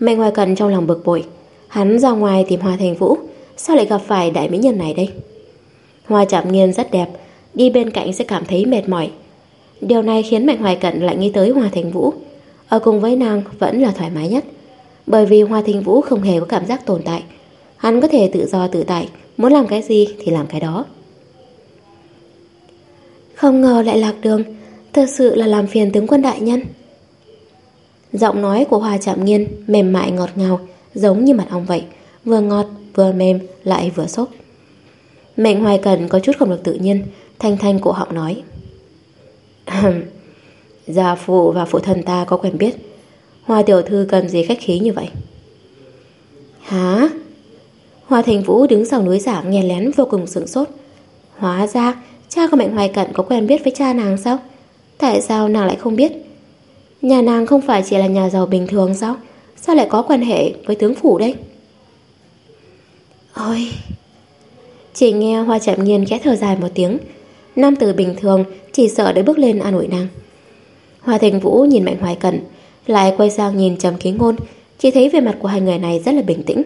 B: Mệnh hoài cẩn trong lòng bực bội Hắn ra ngoài tìm Hoa Thành Vũ. Sao lại gặp phải đại mỹ nhân này đây? Hoa chạm nghiên rất đẹp, Đi bên cạnh sẽ cảm thấy mệt mỏi. Điều này khiến Mạnh Hoài Cận lại nghĩ tới Hoa Thành Vũ. Ở cùng với nàng vẫn là thoải mái nhất, Bởi vì Hoa Thành Vũ không hề có cảm giác tồn tại. Hắn có thể tự do tự tại, Muốn làm cái gì thì làm cái đó. Không ngờ lại lạc đường, Thật sự là làm phiền tướng quân đại nhân. Giọng nói của Hoa Trạm Nghiên mềm mại ngọt ngào giống như mặt ong vậy, vừa ngọt, vừa mềm, lại vừa xốp. Mệnh Hoài Cần có chút không được tự nhiên, thanh thanh cổ họng nói. Gia phụ và phụ thân ta có quen biết, Hoa tiểu thư cần gì khách khí như vậy? Hả? Hoa Thành Vũ đứng sau núi giả nghe lén vô cùng sửng sốt. Hóa ra, cha của Mệnh Hoài Cận có quen biết với cha nàng sao? Tại sao nàng lại không biết? Nhà nàng không phải chỉ là nhà giàu bình thường sao? Sao lại có quan hệ với tướng phủ đây? Ôi, Chỉ nghe hoa chạm nhiên khẽ thở dài một tiếng. Nam tử bình thường Chỉ sợ để bước lên an ủi nàng. Hoa thành vũ nhìn mạnh hoài cẩn, Lại quay sang nhìn trầm ký ngôn, Chỉ thấy về mặt của hai người này rất là bình tĩnh.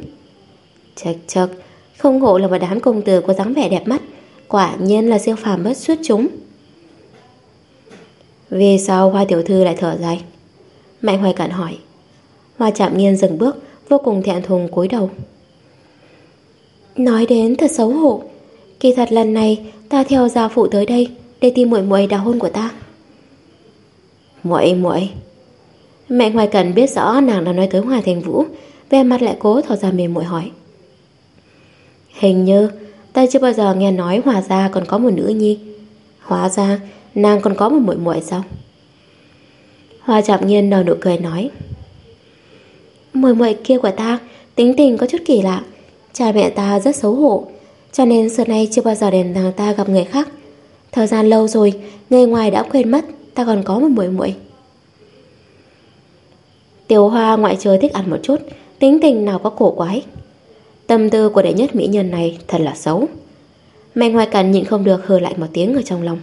B: Chật chật Không ngộ là một đám công tử có dáng vẻ đẹp mắt, Quả nhiên là siêu phàm bất xuất chúng. Vì sao hoa tiểu thư lại thở dài? Mạnh hoài cẩn hỏi. Hoa chạm nghiên dừng bước Vô cùng thẹn thùng cúi đầu. Nói đến thật xấu hổ. Kỳ thật lần này ta theo gia phụ tới đây Để tìm muội muội đào hôn của ta. Muội muội? Mẹ Hoài Cần biết rõ nàng đã nói tới Hòa Thành Vũ Về mặt lại cố thỏ ra mềm muội hỏi. Hình như Ta chưa bao giờ nghe nói Hòa gia còn có một nữ nhi. Hóa ra nàng còn có một muội muội sao? Hoa chạm nhiên nở nụ cười nói Mùi muội kia của ta, Tính tình có chút kỳ lạ. Cha mẹ ta rất xấu hổ, Cho nên xưa nay chưa bao giờ đèn nàng ta gặp người khác. Thời gian lâu rồi, Người ngoài đã quên mất, Ta còn có một muội muội Tiểu hoa ngoại trừ thích ăn một chút, Tính tình nào có cổ quái. Tâm tư của đệ nhất mỹ nhân này Thật là xấu. Mạnh hoài cẩn nhịn không được hừ lại một tiếng ở trong lòng.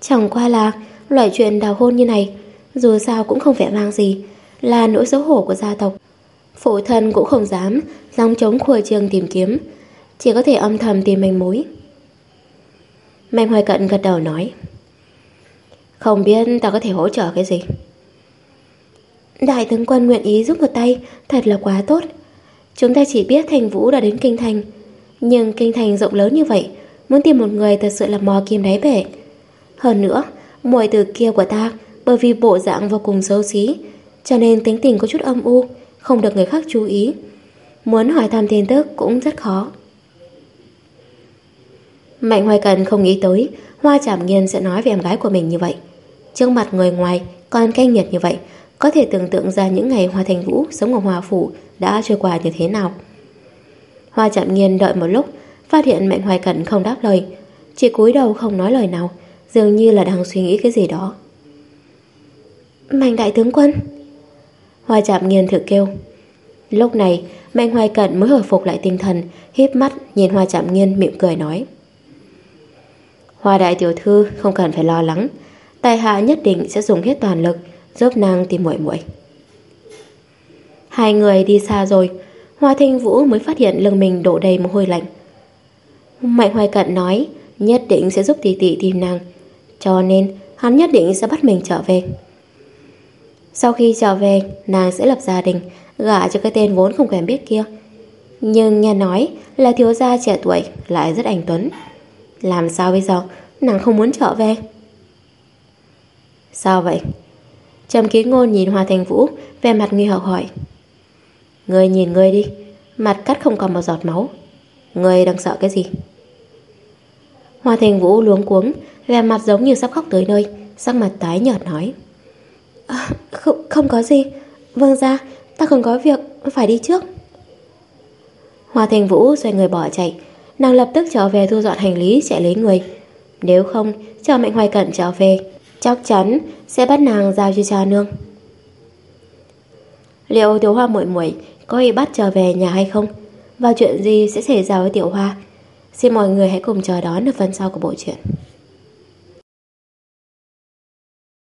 B: Chẳng qua là Loại chuyện đào hôn như này, Dù sao cũng không vẻ vang gì là nỗi xấu hổ của gia tộc. Phụ thân cũng không dám dòng chống khua trường tìm kiếm, chỉ có thể âm thầm tìm manh mối. Mạnh Hoài Cận gật đầu nói Không biết ta có thể hỗ trợ cái gì Đại tướng quân nguyện ý giúp một tay Thật là quá tốt Chúng ta chỉ biết thành vũ đã đến kinh thành Nhưng kinh thành rộng lớn như vậy Muốn tìm một người thật sự là mò kim đáy bể Hơn nữa muội từ kia của ta Bởi vì bộ dạng vô cùng xấu xí cho nên tính tình có chút âm u, không được người khác chú ý. Muốn hỏi thăm tin tức cũng rất khó. Mạnh Hoài Cần không nghĩ tới Hoa Trảm Nghiên sẽ nói về em gái của mình như vậy. Trước mặt người ngoài còn canh nhiệt như vậy, có thể tưởng tượng ra những ngày Hoa Thành Vũ sống ở Hoa Phủ đã trôi qua như thế nào. Hoa Trạm Nghiên đợi một lúc, phát hiện Mạnh Hoài Cẩn không đáp lời, chỉ cúi đầu không nói lời nào, dường như là đang suy nghĩ cái gì đó. Mạnh đại tướng quân Hoa chạm nghiền thử kêu. Lúc này, Mạnh Hoài Cận mới hồi phục lại tinh thần, híp mắt nhìn Hoa chạm nghiên mỉm cười nói. Hoa đại tiểu thư, không cần phải lo lắng. Tài hạ nhất định sẽ dùng hết toàn lực, Giúp nàng tìm muội muội. Hai người đi xa rồi, Hoa Thanh Vũ mới phát hiện lưng mình đổ đầy mồ hôi lạnh. Mạnh Hoài Cận nói, Nhất định sẽ giúp tỷ tỷ tìm nàng, Cho nên hắn nhất định sẽ bắt mình trở về. Sau khi trở về, nàng sẽ lập gia đình, gả cho cái tên vốn không quen biết kia. Nhưng nghe nói là thiếu gia trẻ tuổi lại rất anh tuấn. Làm sao bây giờ, nàng không muốn trở về. Sao vậy? Trầm ký ngôn nhìn Hoa Thành Vũ, vẻ mặt nghi hoặc hỏi. Người nhìn người đi, mặt cắt không còn một giọt máu. Người đang sợ cái gì? Hoa Thành Vũ luống cuống, vẻ mặt giống như sắp khóc tới nơi, sắc mặt tái nhợt nói. À, không, không có gì. Vâng ra, ta không có việc, phải đi trước. Hoa Thành Vũ xoay người bỏ chạy, nàng lập tức trở về thu dọn hành lý chạy lấy người. Nếu không, chờ Mạnh Hoài Cận trở về, chắc chắn sẽ bắt nàng giao cho cha nương. Liệu Tiểu Hoa muội muội có bị bắt trở về nhà hay không? Và chuyện gì sẽ xảy ra với Tiểu Hoa? Xin mọi người hãy cùng chờ đón ở phần sau của bộ truyện.